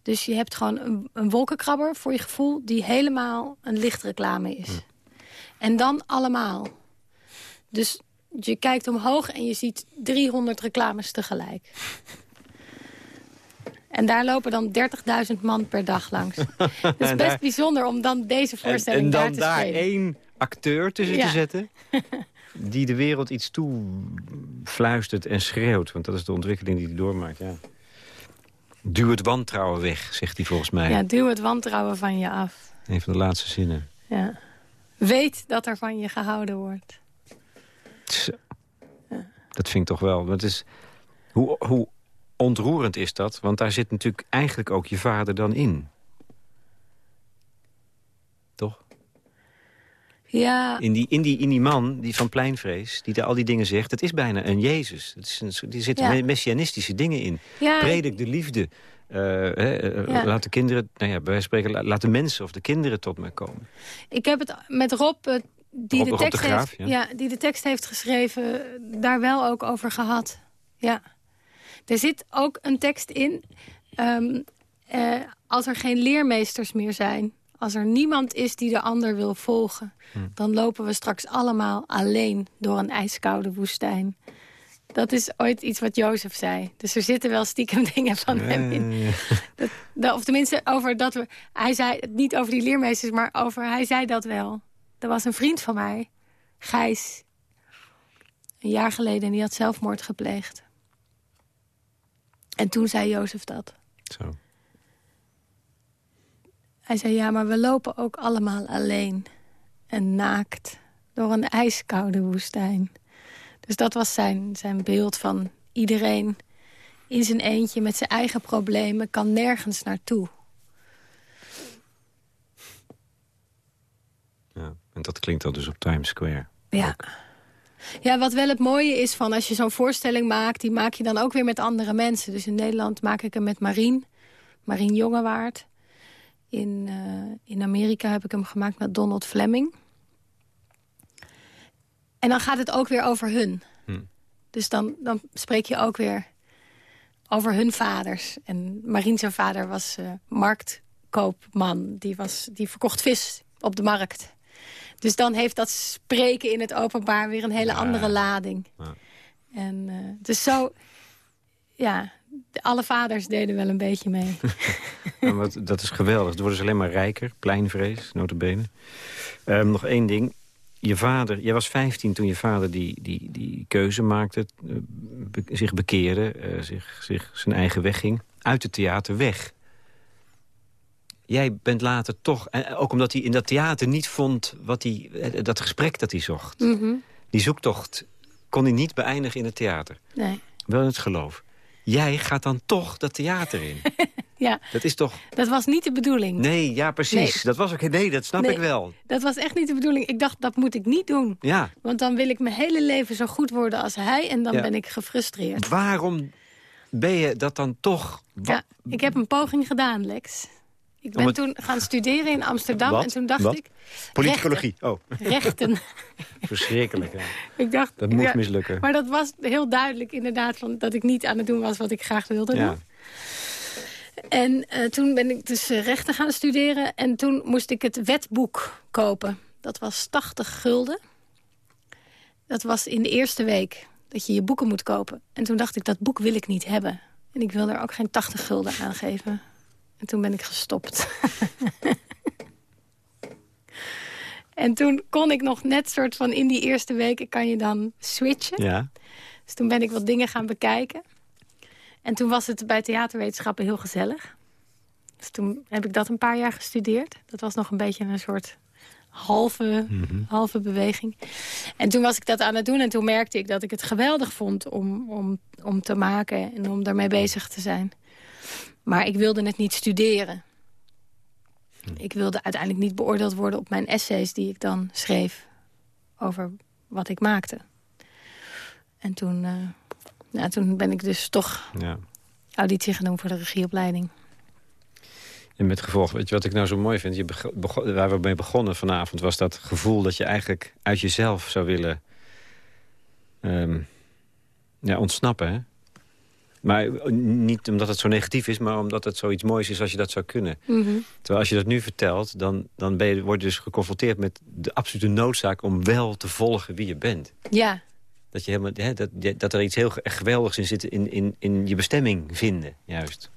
Dus je hebt gewoon een, een wolkenkrabber voor je gevoel... die helemaal een lichtreclame is. En dan allemaal. Dus je kijkt omhoog en je ziet 300 reclames tegelijk. En daar lopen dan 30.000 man per dag langs. Het is best bijzonder om dan deze En, voorstelling en daar dan te daar spelen. één acteur tussen Ja. te zetten... die de wereld iets toe fluistert en schreeuwt. Want dat is de ontwikkeling die hij doormaakt, ja. Duw het wantrouwen weg, zegt hij volgens mij. Ja, duw het wantrouwen van je af. Een van de laatste zinnen. Ja. Weet dat er van je gehouden wordt. Dat vind ik toch wel. Dat is, hoe, hoe ontroerend is dat? Want daar zit natuurlijk eigenlijk ook je vader dan in. Toch? Ja, In die, in die, in die man die van pleinvrees, die daar al die dingen zegt... het is bijna een Jezus. Het is een, er zitten Ja. messianistische dingen in. ja Predik de liefde. Eh, eh, Ja. Laat de kinderen, nou ja, bij wijze van spreken, la- laat de mensen of de kinderen tot me komen. ik heb het met Rob, eh, die, de tekst Graaf, heeft, ja. ja, die de tekst heeft geschreven, daar wel ook over gehad. Ja. Er zit ook een tekst in, ehm, eh, als er geen leermeesters meer zijn... als er niemand is die de ander wil volgen... Hm. dan lopen we straks allemaal alleen door een ijskoude woestijn. Dat is ooit iets wat Jozef zei. Dus er zitten wel stiekem dingen van hem in. Dat, dat- of tenminste, over dat we. Hij zei het niet over die leermeesters, maar over. Hij zei dat wel. Er was een vriend van mij, Gijs. Een jaar geleden, en die had zelfmoord gepleegd. En toen zei Jozef dat. Zo. Hij zei: Ja, maar we lopen ook allemaal alleen. En naakt. Door een ijskoude woestijn. Dus dat was zijn, zijn beeld van iedereen in zijn eentje met zijn eigen problemen kan nergens naartoe. Ja. En dat klinkt dan dus op Times Square. Ja. Ook. Ja, wat wel het mooie is van als je zo'n voorstelling maakt... die maak je dan ook weer met andere mensen. Dus in Nederland maak ik hem met Marien. Marien Jongewaard. In, eh, in Amerika heb ik hem gemaakt met Donald Fleming. En dan gaat het ook weer over hun. Hm. Dus dan, dan spreek je ook weer over hun vaders. En Marien zijn vader was eh, marktkoopman. Die, was, die verkocht vis op de markt. Dus dan heeft dat spreken in het openbaar weer een hele Ja. andere lading. Ja. En dus zo, ja, alle vaders deden wel een beetje mee. Wat, dat is geweldig. Het worden ze alleen maar rijker. Pleinvrees, notabene. Ehm nog één ding. Je vader, jij was 15 toen je vader die, die, die keuze maakte. eh, be- zich bekeerde, eh, zich, zich zijn eigen weg ging. Uit het theater weg. Jij bent later toch, en ook omdat hij in dat theater niet vond... Wat hij, eh, dat gesprek dat hij zocht. Mhm. Die zoektocht kon hij niet beëindigen in het theater. Nee, Wel in het geloof. Jij gaat dan toch dat theater in. ja, Dat is toch... dat was niet de bedoeling. Nee, ja, precies. Nee. Dat was ook... Nee, dat snap Nee. ik wel. Dat was echt niet de bedoeling. Ik dacht, dat moet ik niet doen. Ja. Want dan wil ik mijn hele leven zo goed worden als hij... en dan Ja. ben ik gefrustreerd. Waarom ben je dat dan toch... Ja, ik heb een poging gedaan, Lex. Ik ben toen gaan studeren in Amsterdam en toen dacht Wat? ik... Politicologie. Oh, Rechten. verschrikkelijk. Ik dacht, Dat moest ja, mislukken. Maar dat was heel duidelijk inderdaad van, dat ik niet aan het doen was wat ik graag wilde doen. Ja. En eh, toen ben ik dus eh, rechten gaan studeren. En toen moest ik het wetboek kopen. Dat was 80 gulden. Dat was in de eerste week dat je je boeken moet kopen. En toen dacht ik, dat boek wil ik niet hebben. En ik wil er ook geen 80 gulden aan geven. En toen ben ik gestopt. en toen kon ik nog net soort van in die eerste weken kan je dan switchen. ja. Dus toen ben ik wat dingen gaan bekijken. En toen was het bij theaterwetenschappen heel gezellig. Dus toen heb ik dat een paar jaar gestudeerd. Dat was nog een beetje een soort halve, halve beweging. En toen was ik dat aan het doen en toen merkte ik dat ik het geweldig vond om, om, om te maken en om daarmee bezig te zijn. Maar ik wilde het niet studeren. Ik wilde uiteindelijk niet beoordeeld worden op mijn essays die ik dan schreef over wat ik maakte. En toen, eh, nou, toen ben ik dus toch ja. auditie gaan doen voor de regieopleiding. En met gevolg, weet je wat ik nou zo mooi vind? Je waar we mee begonnen vanavond was dat gevoel dat je eigenlijk uit jezelf zou willen ehm, ja, ontsnappen. Hè? Maar eh, niet omdat het zo negatief is, maar omdat het zoiets moois is als je dat zou kunnen. Terwijl als je dat nu vertelt, dan, dan ben je, word je dus geconfronteerd met de absolute noodzaak om wel te volgen wie je bent. Ja, Dat, je helemaal, hè, dat, dat er iets heel ge- geweldigs in zit in, in, in je bestemming vinden, juist.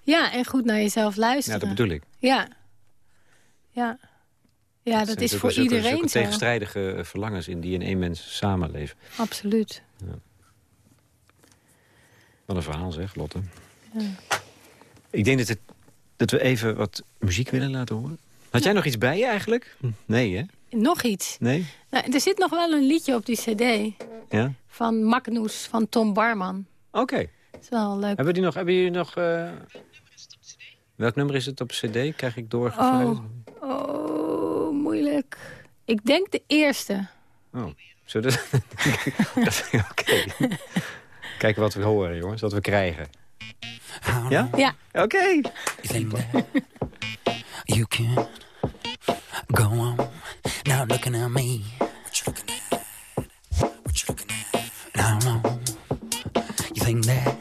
ja, en goed naar jezelf Ja, luisteren. dat bedoel ik. Ja, ja. ja dat is voor zulke- iedereen zulke zo. tegenstrijdige eh, verlangens in die in één mens samenleven. Absoluut. Wat een verhaal zeg, Lotte. Ik denk dat, het, dat we even wat muziek willen laten horen. Had jij nog iets bij je eigenlijk? Nee, hè? Nog iets. Nee? Nou, er zit nog wel een liedje op die cd Ja? van Magnus van Tom Barman. Oké. Dat is wel leuk. Hebben, die nog, hebben jullie nog... eh, Welk nummer is het op cd? Krijg ik doorgevleid? Oh, oh, moeilijk. Ik denk de eerste. Oh. Zo, dat, Oké. Kijken wat we horen, jongens. Wat we krijgen. Ja? Ja, Oké. You think that you can go on now looking at me? What you looking at? What you looking at? Now, no. You think that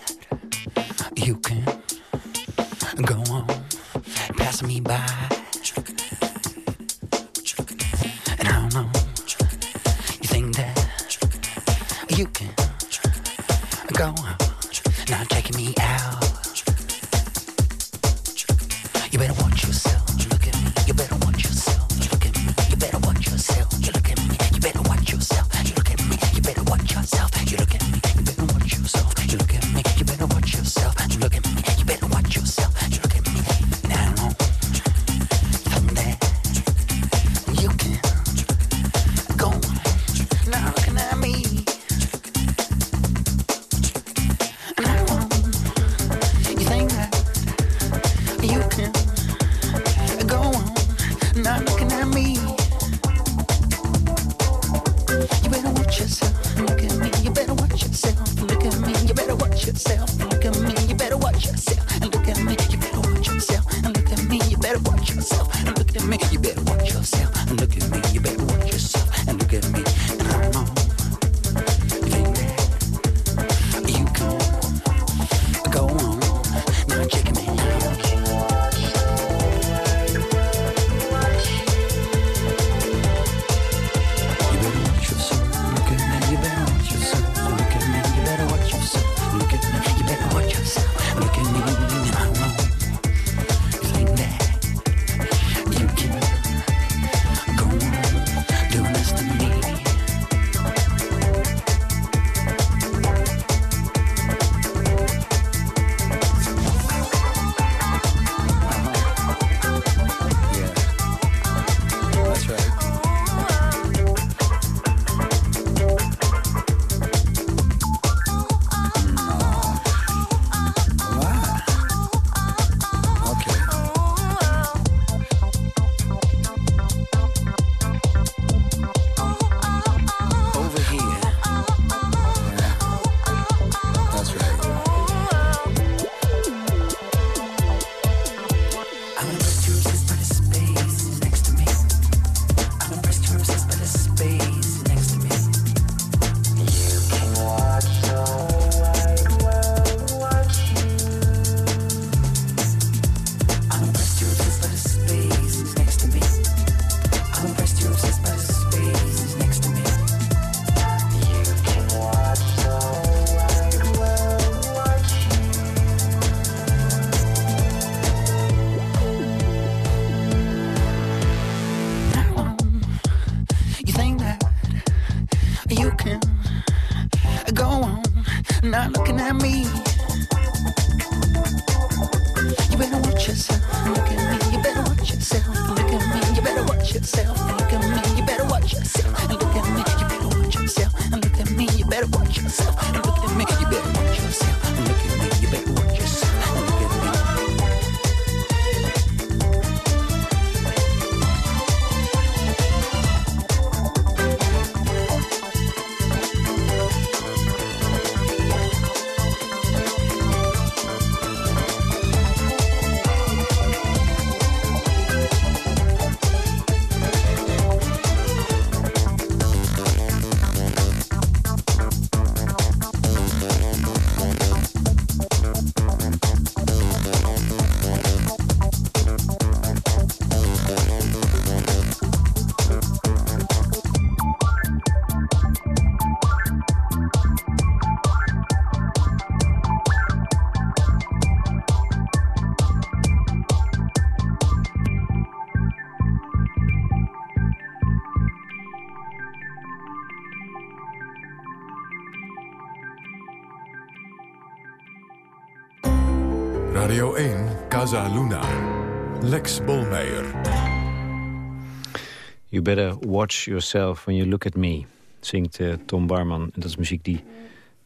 better watch yourself when you look at me, zingt uh, Tom Barman. En dat is muziek die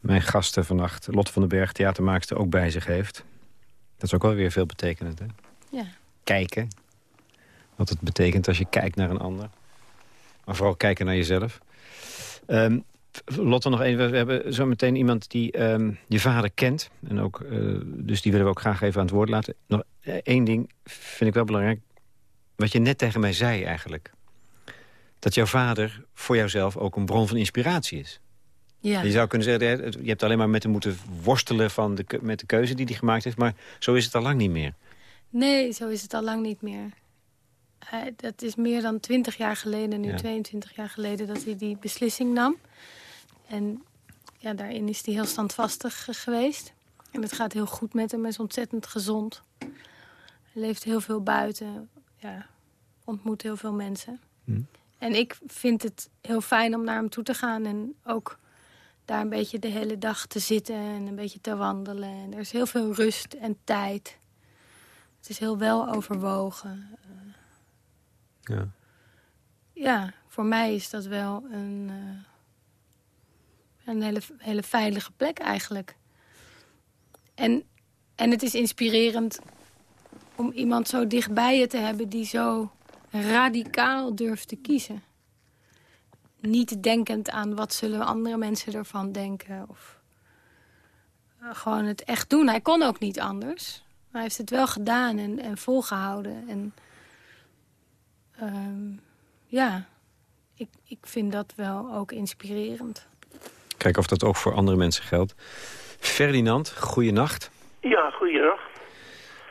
mijn gasten vannacht, Lotte van den Berg, theatermaakster, ook bij zich heeft. Dat is ook wel weer veel betekenend, hè? Ja. Kijken. Wat het betekent als je kijkt naar een ander. Maar vooral kijken naar jezelf. Um, Lotte, nog even. We hebben zo meteen iemand die um, je vader kent. En ook, uh, dus die willen we ook graag even aan het woord laten. Nog uh, één ding vind ik wel belangrijk. Wat je net tegen mij zei eigenlijk. Dat jouw vader voor jouzelf ook een bron van inspiratie is. Ja. Je zou kunnen zeggen, je hebt alleen maar met hem moeten worstelen van de, met de keuze die hij gemaakt heeft. Maar zo is het al lang niet meer. Nee, zo is het al lang niet meer. Dat is meer dan 20 jaar geleden, nu ja. 22 jaar geleden, dat hij die beslissing nam. En ja, daarin is hij heel standvastig geweest. En het gaat heel goed met hem, hij is ontzettend gezond. Hij leeft heel veel buiten, ja, ontmoet heel veel mensen. Hm. En ik vind het heel fijn om naar hem toe te gaan en ook daar een beetje de hele dag te zitten en een beetje te wandelen. En er is heel veel rust en tijd. Het is heel wel overwogen. Ja. Ja, voor mij is dat wel een, uh, een hele, hele veilige plek eigenlijk. En, en het is inspirerend om iemand zo dichtbij je te hebben... die zo radicaal durft te kiezen. Niet denkend aan wat zullen andere mensen ervan denken. Of uh, gewoon het echt doen. Hij kon ook niet anders. Maar hij heeft het wel gedaan en, en volgehouden. En um, ja, ik, ik vind dat wel ook inspirerend. Kijken of dat ook voor andere mensen geldt. Ferdinand, goeienacht. Ja, goeienacht.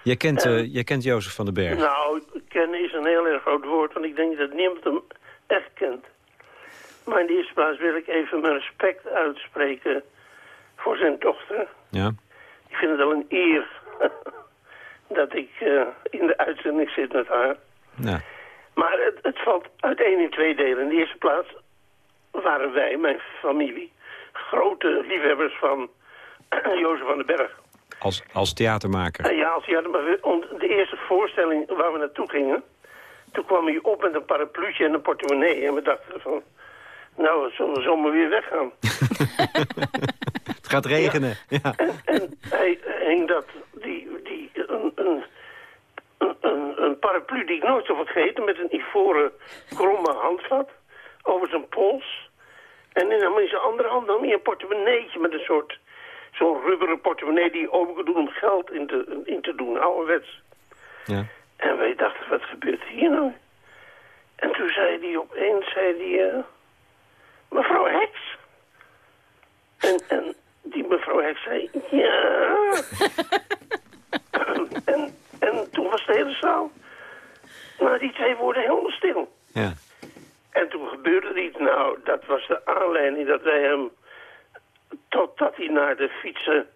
Jij kent, uh, jij kent Jozef van den Berg. Nou, kennen is een heel erg groot woord, want ik denk dat niemand hem echt kent. Maar in de eerste plaats wil ik even mijn respect uitspreken voor zijn dochter. Ja. Ik vind het wel een eer dat ik uh, in de uitzending zit met haar. Ja. Maar het, het, valt uiteen in twee delen. In de eerste plaats waren wij, mijn familie, grote liefhebbers van Jozef van den Berg. Als, als theatermaker? Uh, ja, als theatermaker. De eerste voorstelling waar we naartoe gingen, toen kwam hij op met een parapluutje en een portemonnee. En we dachten van, nou, we zullen zomaar weer weggaan. het gaat regenen, ja. ja. En, en, hij hing dat, die, die, een, een, een, een paraplu die ik nooit zal vergeten... met een ivoren kromme handvat over zijn pols. En in, in zijn andere hand nam hij een portemonneetje met een soort... zo'n rubberen portemonnee die je open kan doen om geld in te, in te doen, ouderwets. Ja. En wij dachten, wat gebeurt hier nou? En toen zei hij opeens, zei hij... Uh, mevrouw Heks. En, en die mevrouw Heks zei, ja... en, en toen was de hele zaal... Nou, die twee woorden helemaal stil. Ja. En toen gebeurde er iets. Nou, dat was de aanleiding dat wij hem... Totdat hij naar de fietsen...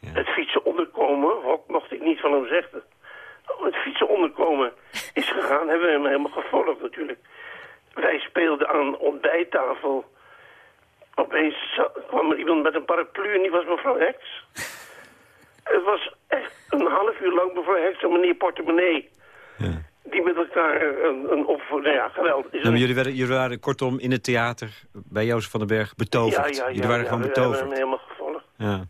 Ja. Het fietsen onderkomen, hok mocht ik niet van hem zeggen. Het fietsen onderkomen is gegaan, hebben we hem helemaal gevolgd natuurlijk. Wij speelden aan ontbijttafel. Opeens kwam er iemand met een paraplu en die was mevrouw Heks. Het was echt een half uur lang mevrouw Heks en meneer Portemonnee. Ja. Die met elkaar een, een op... Nou ja, geweldig. Ja, maar jullie, werden, jullie waren kortom in het theater bij Jozef van den Berg betoverd. Ja, ja, ja, jullie waren ja, gewoon betoverd. hem helemaal gevolgd. Ja.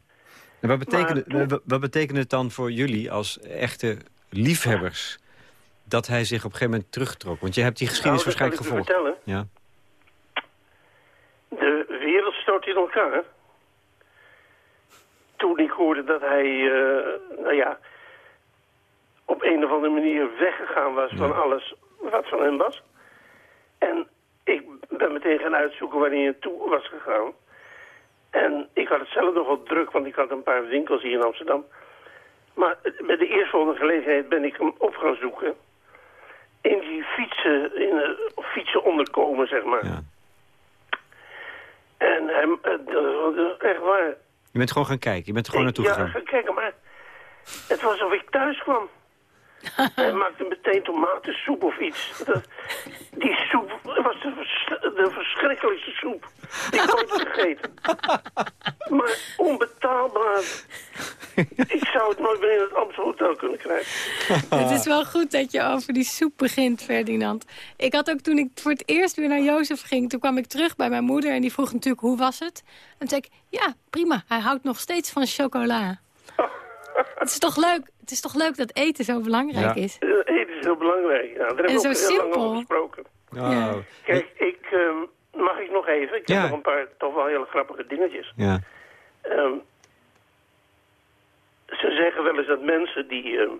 En wat, betekent, toen- wat betekent het dan voor jullie als echte liefhebbers... dat hij zich op een gegeven moment terugtrok? Want je hebt die geschiedenis Nou, waarschijnlijk gevolgd. vertellen. Ja. De wereld stoot in elkaar. Toen ik hoorde dat hij, eh, nou ja, op een of andere manier weggegaan was van alles wat van hem was. En ik ben meteen gaan uitzoeken waar hij naartoe was gegaan. En ik had het zelf nog wel druk, want ik had een paar winkels hier in Amsterdam. Maar bij de eerstvolgende gelegenheid ben ik hem op gaan zoeken. In die fietsen, in het fietsen onderkomen, zeg maar. Ja. En hem, eh, dat is echt waar. Je bent gewoon gaan kijken. Je bent er gewoon naartoe ja, gegaan. ga kijken, maar het was alsof ik thuis kwam. Hij maakte meteen tomatensoep of iets. Dat- die soep was de, vers- de verschrikkelijkste soep die ik ooit gegeten. Maar onbetaalbaar. Ik zou het nooit meer in het Amstel Hotel kunnen krijgen. Het is wel goed dat je over die soep begint, Ferdinand. Ik had ook toen ik voor het eerst weer naar Jozef ging... toen kwam ik terug bij mijn moeder en die vroeg natuurlijk hoe was het. En toen zei ik, ja, prima, hij houdt nog steeds van chocola. Het is toch leuk, het is toch leuk dat eten zo belangrijk Ja. is? Eh, Eten is heel belangrijk. Ja, daar hebben En we zo ook heel lang simpel. over gesproken. Oh. Kijk, ik, ehm, mag ik nog even? Ik Ja. heb nog een paar toch wel hele grappige dingetjes. Ja. Ehm, ze zeggen wel eens dat mensen die ehm,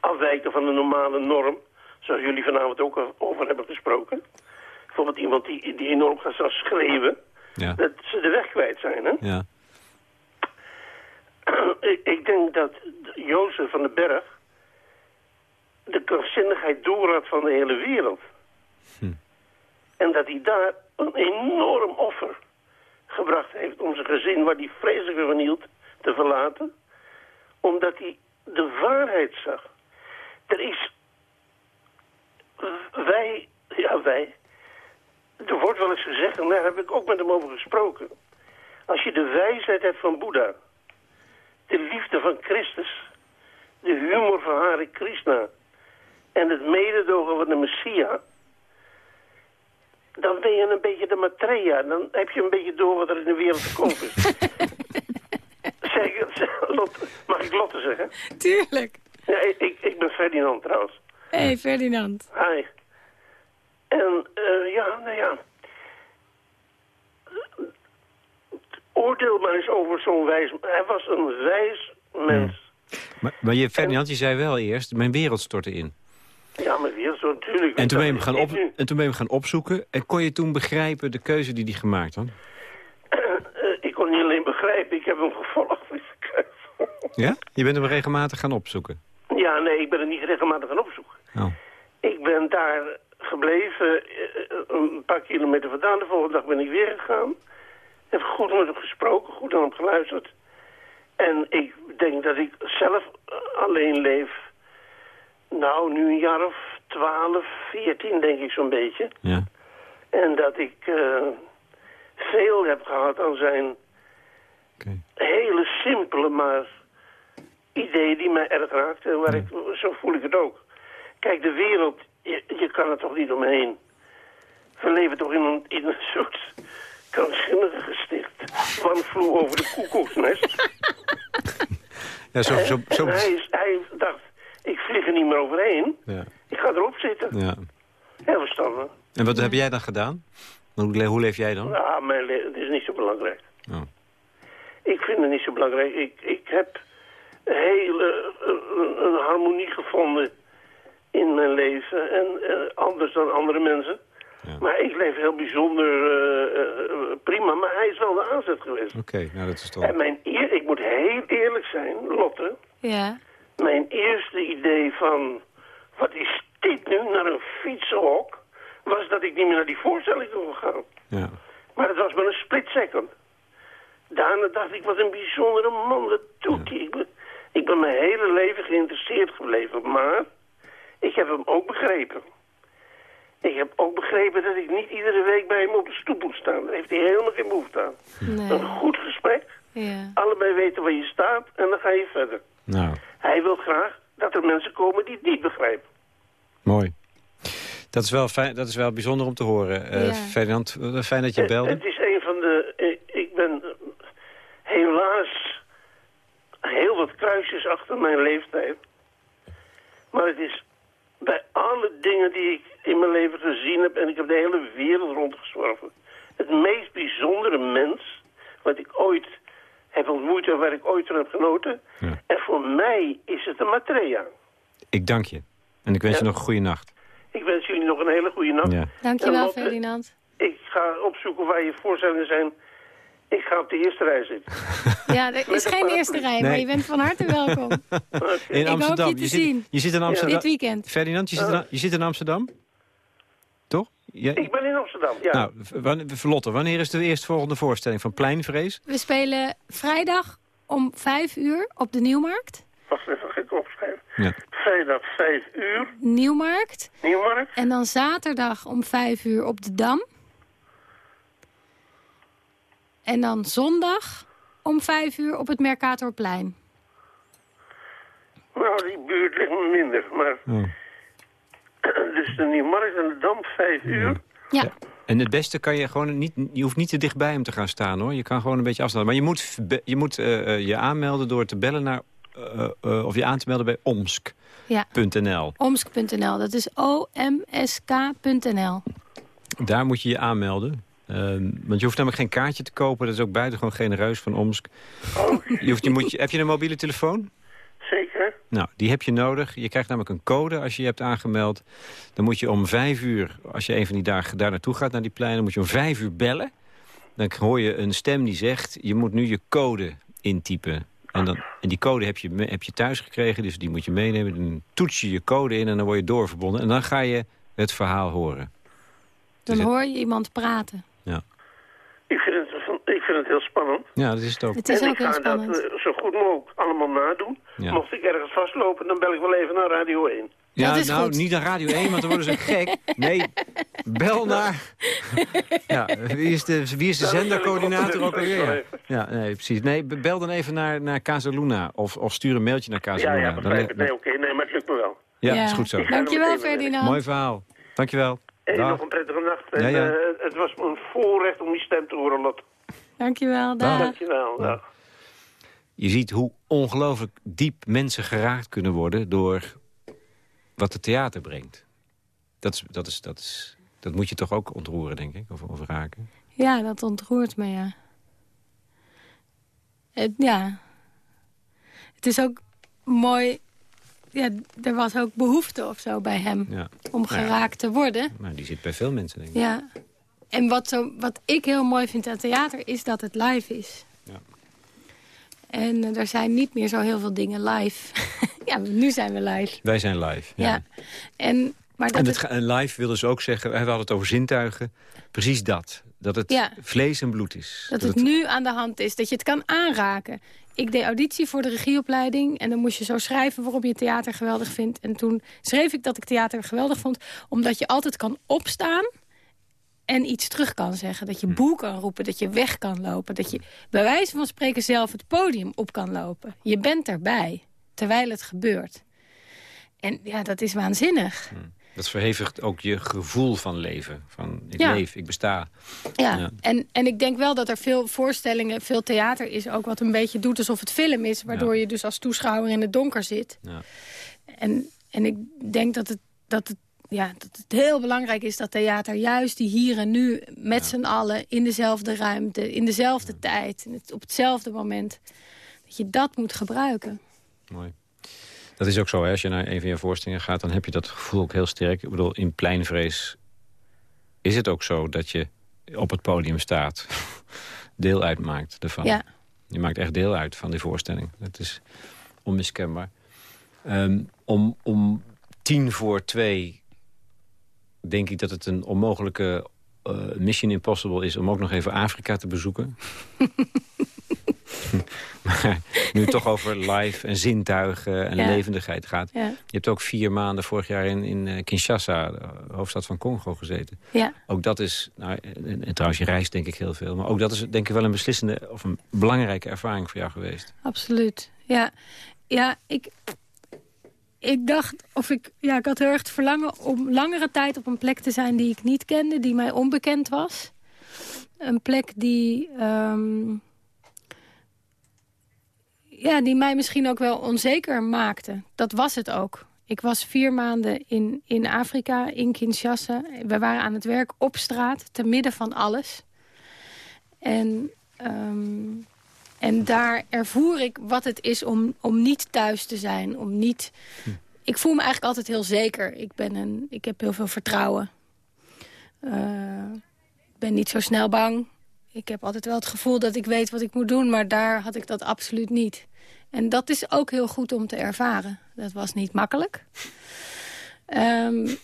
afwijken van de normale norm... zoals jullie vanavond ook al over hebben gesproken... bijvoorbeeld iemand die, die enorm gaat schreeuwen... Ja. dat ze de weg kwijt zijn, hè? Ja. ik, ik denk dat Jozef van den Berg... de krankzinnigheid doorhad van de hele wereld. En dat hij daar een enorm offer gebracht heeft om zijn gezin, waar hij vreselijk van hield, te verlaten. Omdat hij de waarheid zag. Er is... Wij, ja wij... Er wordt wel eens gezegd, en daar heb ik ook met hem over gesproken. Als je de wijsheid hebt van Boeddha, de liefde van Christus, de humor van Hare Krishna en het mededogen van de Messia, dan ben je een beetje de Matreya. Dan heb je een beetje door wat er in de wereld te koop is. zeg, Lotte, mag ik Lotte zeggen? Tuurlijk. Ja, ik, ik, ik ben Ferdinand trouwens. Hé, hey, Ferdinand. Hi. En eh, ja, nou ja. Oordeel maar eens over zo'n wijs... Hij was een wijs mens. Maar, maar je, Ferdinand, je zei wel eerst, mijn wereld stortte in. Ja, maar weer zo natuurlijk. En toen, ben je hem gaan op, en toen ben je hem gaan opzoeken. En kon je toen begrijpen de keuze die hij gemaakt had? Eh, ik kon niet alleen begrijpen, ik heb hem gevolgd. Ja? Je bent hem regelmatig gaan opzoeken? ja, nee, ik ben er niet regelmatig aan opzoeken. Oh. Ik ben daar gebleven, eh, een paar kilometer vandaan. De volgende dag ben ik weer gegaan. Heb goed met hem gesproken, goed naar hem geluisterd. En ik denk dat ik zelf eh, alleen leef. Nou, nu een jaar of 12, 14 denk ik zo'n beetje. Ja. En dat ik eh, veel heb gehad aan zijn hele simpele, maar ideeën die mij erg raakten. En waar ik, zo voel ik het ook. Kijk, de wereld, je, je kan er toch niet omheen. We leven toch in een, in een soort krankzinnige gesticht. Wanvloe over de koekoeksnest. Ja, zo, zo, zo, hij, is, hij dacht, ik vlieg er niet meer overheen. ja. Ik ga erop zitten. Ja. Heel verstandig. En wat heb jij dan gedaan? Hoe, hoe leef jij dan? Ja, mijn het is niet zo belangrijk. Oh. Ik vind het niet zo belangrijk. Ik, ik heb hele, een, een harmonie gevonden in mijn leven. En eh, anders dan andere mensen. Ja. Maar ik leef heel bijzonder eh, eh, prima. Maar hij is wel de aanzet geweest. Oké, nou dat is toch... En mijn eer, ik moet heel eerlijk zijn, Lotte. Ja. Mijn eerste idee van, wat is dit nu, naar een fietsenhok... was dat ik niet meer naar die voorstelling kon gaan. Ja. Maar het was maar een split second. Daarna dacht ik, wat een bijzondere man, dat doet hij. Ik ben, ik ben mijn hele leven geïnteresseerd gebleven, maar ik heb hem ook begrepen. Ik heb ook begrepen dat ik niet iedere week bij hem op de stoep moet staan. Daar heeft hij helemaal geen behoefte aan. Nee. Een goed gesprek, Ja. allebei weten waar je staat en dan ga je verder. Nou, Hij wil graag dat er mensen komen die het niet begrijpen. mooi. Dat is wel, fijn, dat is wel bijzonder om te horen. Eh, Ja. Ferdinand, eh, fijn dat je Eh, belde. Het is een van de... Ik ben helaas heel wat kruisjes achter mijn leeftijd. Maar het is bij alle dingen die ik in mijn leven gezien heb... en ik heb de hele wereld rondgezworven... het meest bijzondere mens wat ik ooit heb ontmoet... en waar ik ooit van heb genoten. Ja. En voor mij is het een Matreya. Ik dank je. En ik wens je nog een goede nacht. Ik wens jullie nog een hele goede nacht. Ja. Dankjewel, En Lotte- Ferdinand. Ik ga opzoeken waar je voorstellingen zijn. Ik ga op de eerste rij zitten. Ja, er is geen eerste rij, maar Nee. je bent van harte welkom. In Ik hoop Amsterdam. je te zit, zien. je zit in Amsterdam. Dit weekend. Ferdinand, je zit, in, je zit in Amsterdam? Toch? Ja, Ik ben in Amsterdam, ja. Nou, wanneer, Lotte, wanneer is de eerstvolgende voorstelling van Pleinvrees? We spelen vrijdag om vijf uur op de Nieuwmarkt. wacht even, ga ik opschrijven. Ja. Vrijdag 5 uur, Nieuwmarkt. Nieuwmarkt. En dan zaterdag om 5 uur op de Dam. En dan zondag om 5 uur op het Mercatorplein. Nou, die buurt ligt me minder, maar... Dus de Nieuwmarkt en de Dam, 5 uur. Ja, En het beste kan je gewoon niet... Je hoeft niet te dichtbij hem te gaan staan, hoor. Je kan gewoon een beetje afstand. Maar je moet, je, moet eh, eh, je aanmelden door te bellen naar... eh, eh, of je aan te melden bij omsk.nl. ja. omsk.nl. Dat is omsk.nl. Daar moet je je aanmelden. Ehm, want je hoeft namelijk geen kaartje te kopen. Dat is ook buitengewoon genereus van Omsk. Je hoeft, je moet, je, heb je een mobiele telefoon? Zeker. Nou, die heb je nodig. Je krijgt namelijk een code als je je hebt aangemeld. Dan moet je om vijf uur, als je een van die dagen daar naartoe gaat, naar die pleinen, moet je om vijf uur bellen. Dan hoor je een stem die zegt, je moet nu je code intypen. En, dan, en die code heb je, heb je thuis gekregen, dus die moet je meenemen. Dan toets je je code in en dan word je doorverbonden. En dan ga je het verhaal horen. Dan Dus het- hoor je iemand praten. Ik vind, het, van- ik vind het heel spannend. Ja, dat is het ook. Het is en ook ik heel ga dat spannend. eh, zo goed mogelijk allemaal nadoen. Ja. Mocht ik ergens vastlopen, dan bel ik wel even naar Radio 1. Ja, Dat is nou, goed. niet naar Radio 1, want dan worden ze gek. Nee, bel naar... Ja, wie is de, wie is de zendercoördinator ook alweer? Ja, nee, precies. Nee, be- bel dan even naar, naar Casaluna. Of, of stuur een mailtje naar Ja, Casaluna. ja, Dan- begrijp ik. Nee, oké, nee, maar het lukt me wel. ja, Ja. is goed zo. Dankjewel. Ferdinand. Mooi verhaal. Dankjewel. En Dag. nog een prettige nacht. En, Ja, ja. eh, het was een voorrecht om die stem te horen, Lot. Dankjewel, Dag. dag. Dankjewel. Dag. Je ziet hoe ongelooflijk diep mensen geraakt kunnen worden... door wat het theater brengt. Dat, is, dat, is, dat, is, dat moet je toch ook ontroeren, denk ik, of, of raken. Ja, dat ontroert me, ja. Het, ja. Het is ook mooi... Ja, er was ook behoefte of zo bij hem Ja. om ja. geraakt te worden. Maar die zit bij veel mensen, denk ik. Ja. En wat, zo, wat ik heel mooi vind aan theater is dat het live is. Ja. En eh, er zijn niet meer zo heel veel dingen live. ja, nu zijn we live. Wij zijn live. Ja. En, maar dat En, het- en live wil dus ook zeggen, we hadden het over zintuigen. Precies dat. Dat het Ja. vlees en bloed is. Dat het nu aan de hand is, dat je het kan aanraken. Ik deed auditie voor de regieopleiding... en dan moest je zo schrijven waarom je theater geweldig vindt. En toen schreef ik dat ik theater geweldig vond... omdat je altijd kan opstaan en iets terug kan zeggen. Dat je boel kan roepen, dat je weg kan lopen. Dat je bij wijze van spreken zelf het podium op kan lopen. Je bent erbij, terwijl het gebeurt. En ja, dat is waanzinnig. Dat verhevigt ook je gevoel van leven. Van ik Ja. leef, ik besta. Ja, Ja. En, en ik denk wel dat er veel voorstellingen, veel theater is... ook wat een beetje doet alsof het film is... waardoor Ja. je dus als toeschouwer in het donker zit. Ja. En, en ik denk dat het, dat, het, ja, dat het heel belangrijk is dat theater... juist die hier en nu met z'n allen in dezelfde ruimte... in dezelfde tijd, op hetzelfde moment... dat je dat moet gebruiken. Mooi. Dat is ook zo, hè? als je naar een van je voorstellingen gaat... dan heb je dat gevoel ook heel sterk. Ik bedoel, in pleinvrees is het ook zo dat je op het podium staat. deel uitmaakt ervan. Ja. Je maakt echt deel uit van die voorstelling. Het is onmiskenbaar. Ehm, om, om tien voor twee denk ik dat het een onmogelijke eh, mission impossible is... om ook nog even Afrika te bezoeken. maar nu het toch over live en zintuigen en Ja. levendigheid gaat. Ja, Je hebt ook vier maanden vorig jaar in, in eh, Kinshasa, de hoofdstad van Congo, gezeten. ja. Ook dat is, nou, en, en trouwens je reist denk ik heel veel... maar ook dat is denk ik wel een beslissende of een belangrijke ervaring voor jou geweest. absoluut. Ja, ja ik, ik dacht, of ik, ja, ik had heel erg het verlangen om langere tijd op een plek te zijn die ik niet kende, die mij onbekend was. Een plek die, ehm, ja, die mij misschien ook wel onzeker maakte. Dat was het ook. Ik was vier maanden in, in Afrika, in Kinshasa. We waren aan het werk op straat, te midden van alles. En ehm, en daar ervoer ik wat het is om, om niet thuis te zijn. Om niet... Ik voel me eigenlijk altijd heel zeker. Ik, ben een, ik heb heel veel vertrouwen. Eh, ik ben niet zo snel bang. Ik heb altijd wel het gevoel dat ik weet wat ik moet doen. Maar daar had ik dat absoluut niet. En dat is ook heel goed om te ervaren. Dat was niet makkelijk. Ehm,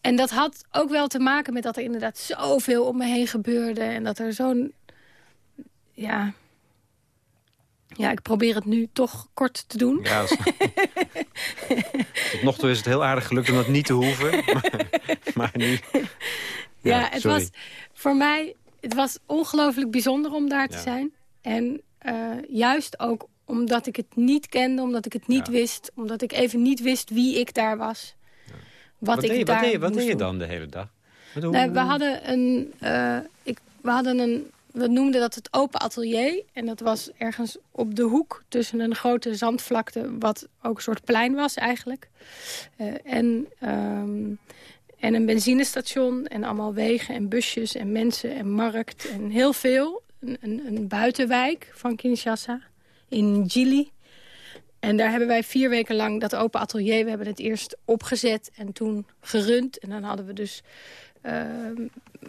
en dat had ook wel te maken met dat er inderdaad zoveel om me heen gebeurde. En dat er zo'n ja, Ja, ik probeer het nu toch kort te doen. Ja, is- Tot nog toe is het heel aardig gelukt om dat niet te hoeven. Maar, maar nu... Ja, het sorry. was voor mij het was ongelooflijk bijzonder om daar te Ja. zijn. En eh, juist ook omdat ik het niet kende, omdat ik het niet Ja. wist... omdat ik even niet wist wie ik daar was. Wat, Wat, ik deed, daar wat, deed, wat deed je dan de hele dag? Nee, we hadden een, eh, ik, we hadden een, we noemden dat het open atelier. En dat was ergens op de hoek tussen een grote zandvlakte, wat ook een soort plein was eigenlijk. Eh, en, ehm, en een benzinestation en allemaal wegen en busjes en mensen en markt en heel veel. Een, een, een buitenwijk van Kinshasa in Djili. En daar hebben wij vier weken lang dat open atelier... we hebben het eerst opgezet en toen gerund. En dan hadden we dus... ehm,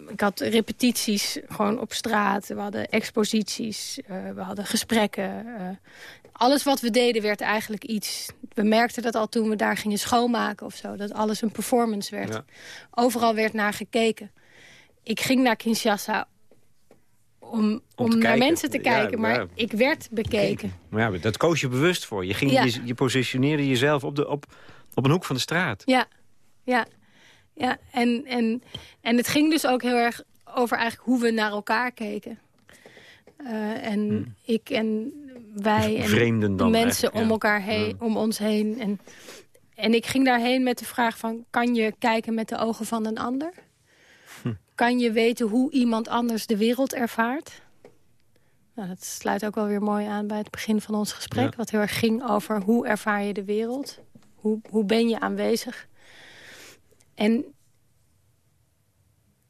ik had repetities gewoon op straat. We hadden exposities. eh, we hadden gesprekken. eh. alles wat we deden werd eigenlijk iets... We merkten dat al toen we daar gingen schoonmaken of zo. Dat alles een performance werd. Ja. Overal werd naar gekeken. Ik ging naar Kinshasa om, om, naar mensen te Ja, kijken. Maar ja. ik werd bekeken. Maar ja, dat koos je bewust voor. Je, ging, Ja. je, je positioneerde jezelf op, de, op, op een hoek van de straat. Ja, ja, ja. En, en, en het ging dus ook heel erg over eigenlijk hoe we naar elkaar keken. Eh, en ik en wij en Vreemden dan mensen om elkaar heen, om ons heen. En, en ik ging daarheen met de vraag van... kan je kijken met de ogen van een ander? Kan je weten hoe iemand anders de wereld ervaart? Nou, dat sluit ook wel weer mooi aan bij het begin van ons gesprek. Ja. Wat heel erg ging over hoe ervaar je de wereld? Hoe, hoe ben je aanwezig? En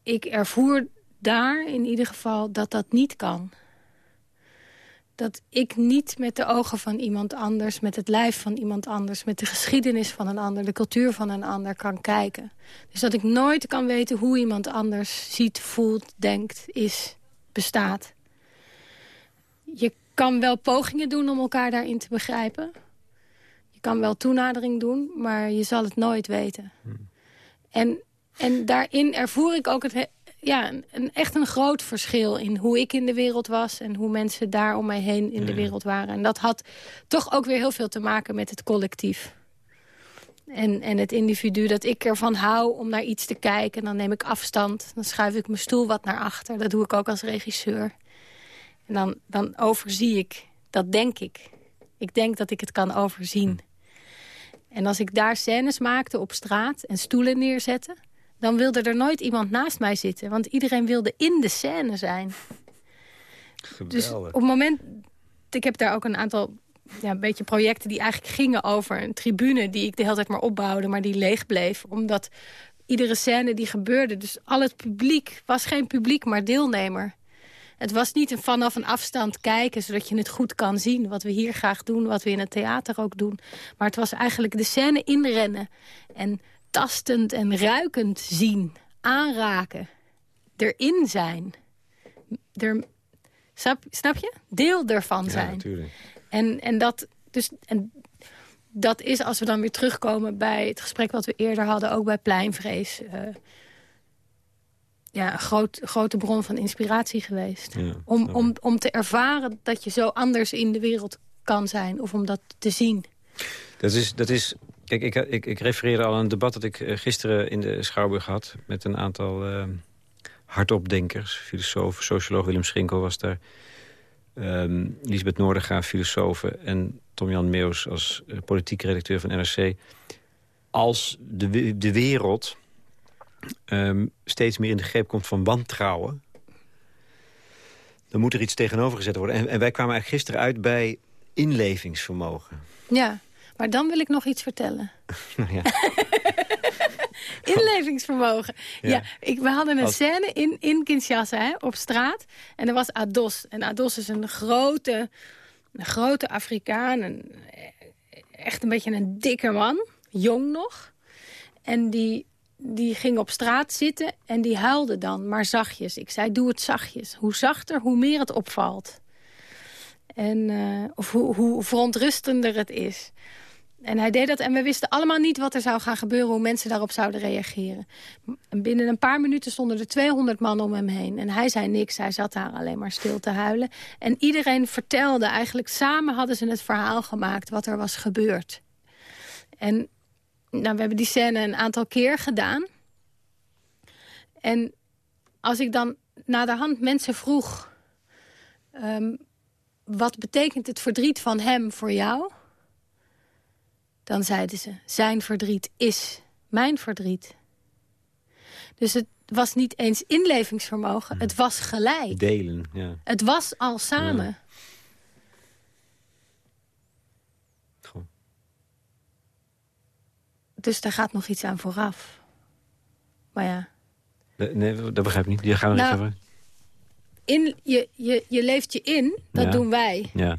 ik ervoer daar in ieder geval dat dat niet kan. Dat ik niet met de ogen van iemand anders, met het lijf van iemand anders... met de geschiedenis van een ander, de cultuur van een ander kan kijken. Dus dat ik nooit kan weten hoe iemand anders ziet, voelt, denkt, is, bestaat. Je kan wel pogingen doen om elkaar daarin te begrijpen. Je kan wel toenadering doen, maar je zal het nooit weten. En, en daarin ervoer ik ook het, he- ja, een, echt een groot verschil in hoe ik in de wereld was... en hoe mensen daar om mij heen in de wereld waren. En dat had toch ook weer heel veel te maken met het collectief. En, en het individu, dat ik ervan hou om naar iets te kijken. Dan neem ik afstand, dan schuif ik mijn stoel wat naar achter. Dat doe ik ook als regisseur. En dan, dan overzie ik, dat denk ik. Ik denk dat ik het kan overzien. En als ik daar scènes maakte op straat en stoelen neerzette... dan wilde er nooit iemand naast mij zitten. Want iedereen wilde in de scène zijn. Dus op het moment... Ik heb daar ook een aantal ja, een beetje projecten die eigenlijk gingen over een tribune... die ik de hele tijd maar opbouwde, maar die leeg bleef. Omdat iedere scène die gebeurde... dus al het publiek was geen publiek, maar deelnemer. Het was niet een vanaf een afstand kijken, zodat je het goed kan zien. Wat we hier graag doen, wat we in het theater ook doen. Maar het was eigenlijk de scène inrennen. En tastend en ruikend zien, aanraken. Erin zijn. Er, snap, snap je? Deel ervan Ja, zijn. natuurlijk. En, en, dat, dus, en dat is, als we dan weer terugkomen bij het gesprek wat we eerder hadden... ook bij pleinvrees... eh, ja, een groot, grote bron van inspiratie geweest. Ja, om, om, om te ervaren dat je zo anders in de wereld kan zijn. Of om dat te zien. Dat is, dat is, ik, ik, ik refereerde al aan een debat dat ik eh, gisteren in de Schouwburg had... met een aantal eh, hardopdenkers, filosofen, socioloog Willem Schinkel was daar... ehm Lisbeth Noorderga, filosofe, en Tom-Jan Meeuws als eh, politiek redacteur van NRC. Als de, de wereld ehm, steeds meer in de greep komt van wantrouwen... dan moet er iets tegenover gezet worden. En, en wij kwamen eigenlijk gisteren uit bij inlevingsvermogen. Ja, maar dan wil ik nog iets vertellen. Nou ja. Inlevingsvermogen. Ja, Ja. ik, we hadden een Als- scène in, in Kinshasa hè, op straat. En er was Ados. En Ados is een grote, een grote Afrikaan. Een, echt een beetje een dikke man. Jong nog. En die, die ging op straat zitten en die huilde dan, maar zachtjes. Ik zei, doe het zachtjes. Hoe zachter, hoe meer het opvalt. En, eh, of hoe, hoe verontrustender het is. En hij deed dat en we wisten allemaal niet wat er zou gaan gebeuren... hoe mensen daarop zouden reageren. En binnen een paar minuten stonden er 200 man om hem heen. En hij zei niks, hij zat daar alleen maar stil te huilen. En iedereen vertelde eigenlijk, samen hadden ze het verhaal gemaakt... wat er was gebeurd. En nou, we hebben die scène een aantal keer gedaan. En als ik dan na de hand mensen vroeg... Um, wat betekent het verdriet van hem voor jou dan zeiden ze, zijn verdriet is mijn verdriet. Dus het was niet eens inlevingsvermogen, het was gelijk. Delen, ja. Het was al samen. Goed. Dus daar gaat nog iets aan vooraf. Maar ja. Nee, dat begrijp ik niet. Die gaan we nou, over. In, je, je, je leeft je in, dat doen wij. Ja.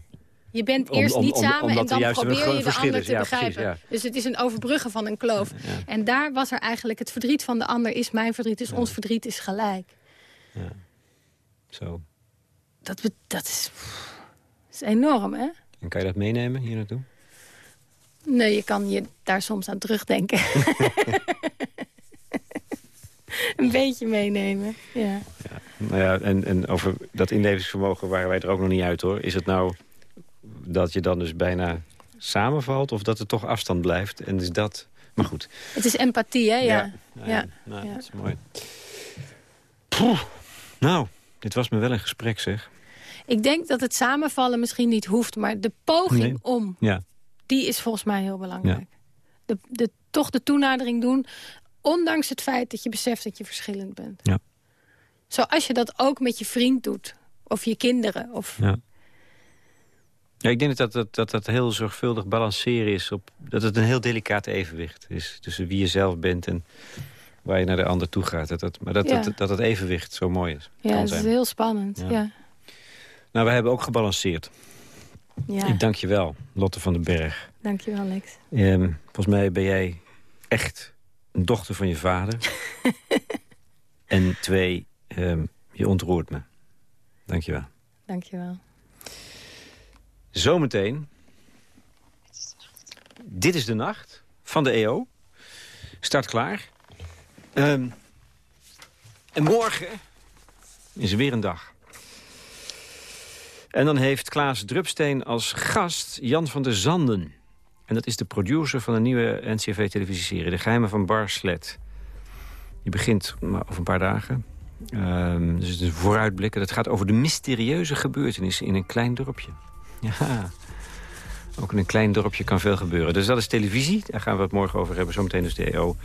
Je bent eerst niet samen en dan probeer je de ander te begrijpen. Dus het is een overbruggen van een kloof. En daar was er eigenlijk het verdriet van de ander is mijn verdriet. Dus ons verdriet is gelijk. Ja. Zo. Dat, dat is, is enorm, hè? En kan je dat meenemen hier naartoe? Nee, je kan je daar soms aan terugdenken. een beetje meenemen, ja. ja. Nou ja, en, en over dat inlevingsvermogen waren wij er ook nog niet uit, hoor. Is het nou dat je dan dus bijna samenvalt... of dat er toch afstand blijft. En is dat... Maar goed. Het is empathie, hè? Ja. ja, ja. Nou, dat is mooi. Nou, dit was me wel een gesprek, zeg. Ik denk dat het samenvallen misschien niet hoeft... maar de poging om, ja. die is volgens mij heel belangrijk. De, de, toch de toenadering doen... ondanks het feit dat je beseft dat je verschillend bent. Ja. Zoals je dat ook met je vriend doet. Of je kinderen. Of... Ja. Ja, ik denk dat dat, dat dat heel zorgvuldig balanceren is. Op, dat het een heel delicaat evenwicht is tussen wie je zelf bent en waar je naar de ander toe gaat. Dat, dat, maar dat, dat, dat het evenwicht zo mooi is. Ja, dat is heel spannend. Ja. Nou, we hebben ook gebalanceerd. Ja. Ik dank je wel, Lotte van den Berg. Dank je wel, Lex. Um, volgens mij ben jij echt een dochter van je vader. en twee, um, je ontroert me. Dank je wel. Dank je wel. Zometeen. Dit is de nacht van de EO. Start klaar. Um, en morgen is er weer een dag. En dan heeft Klaas Drupsteen als gast Jan van der Zanden. En dat is de producer van een nieuwe NCV-televisieserie... De Geheimen van Barslet. Die begint over een paar dagen. Um, dus het is vooruitblikken. Dat gaat over de mysterieuze gebeurtenissen in een klein dorpje. Ja, ook in een klein dorpje kan veel gebeuren. Dus dat is televisie. Daar gaan we het morgen over hebben. Zometeen dus de EO.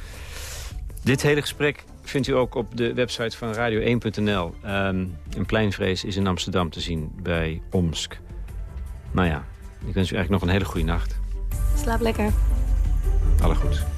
Dit hele gesprek vindt u ook op de website van radio1.nl. Um, een pleinvrees is in Amsterdam te zien bij Omsk. Nou ja, ik wens u eigenlijk nog een hele goede nacht. Slaap lekker. Alle goed.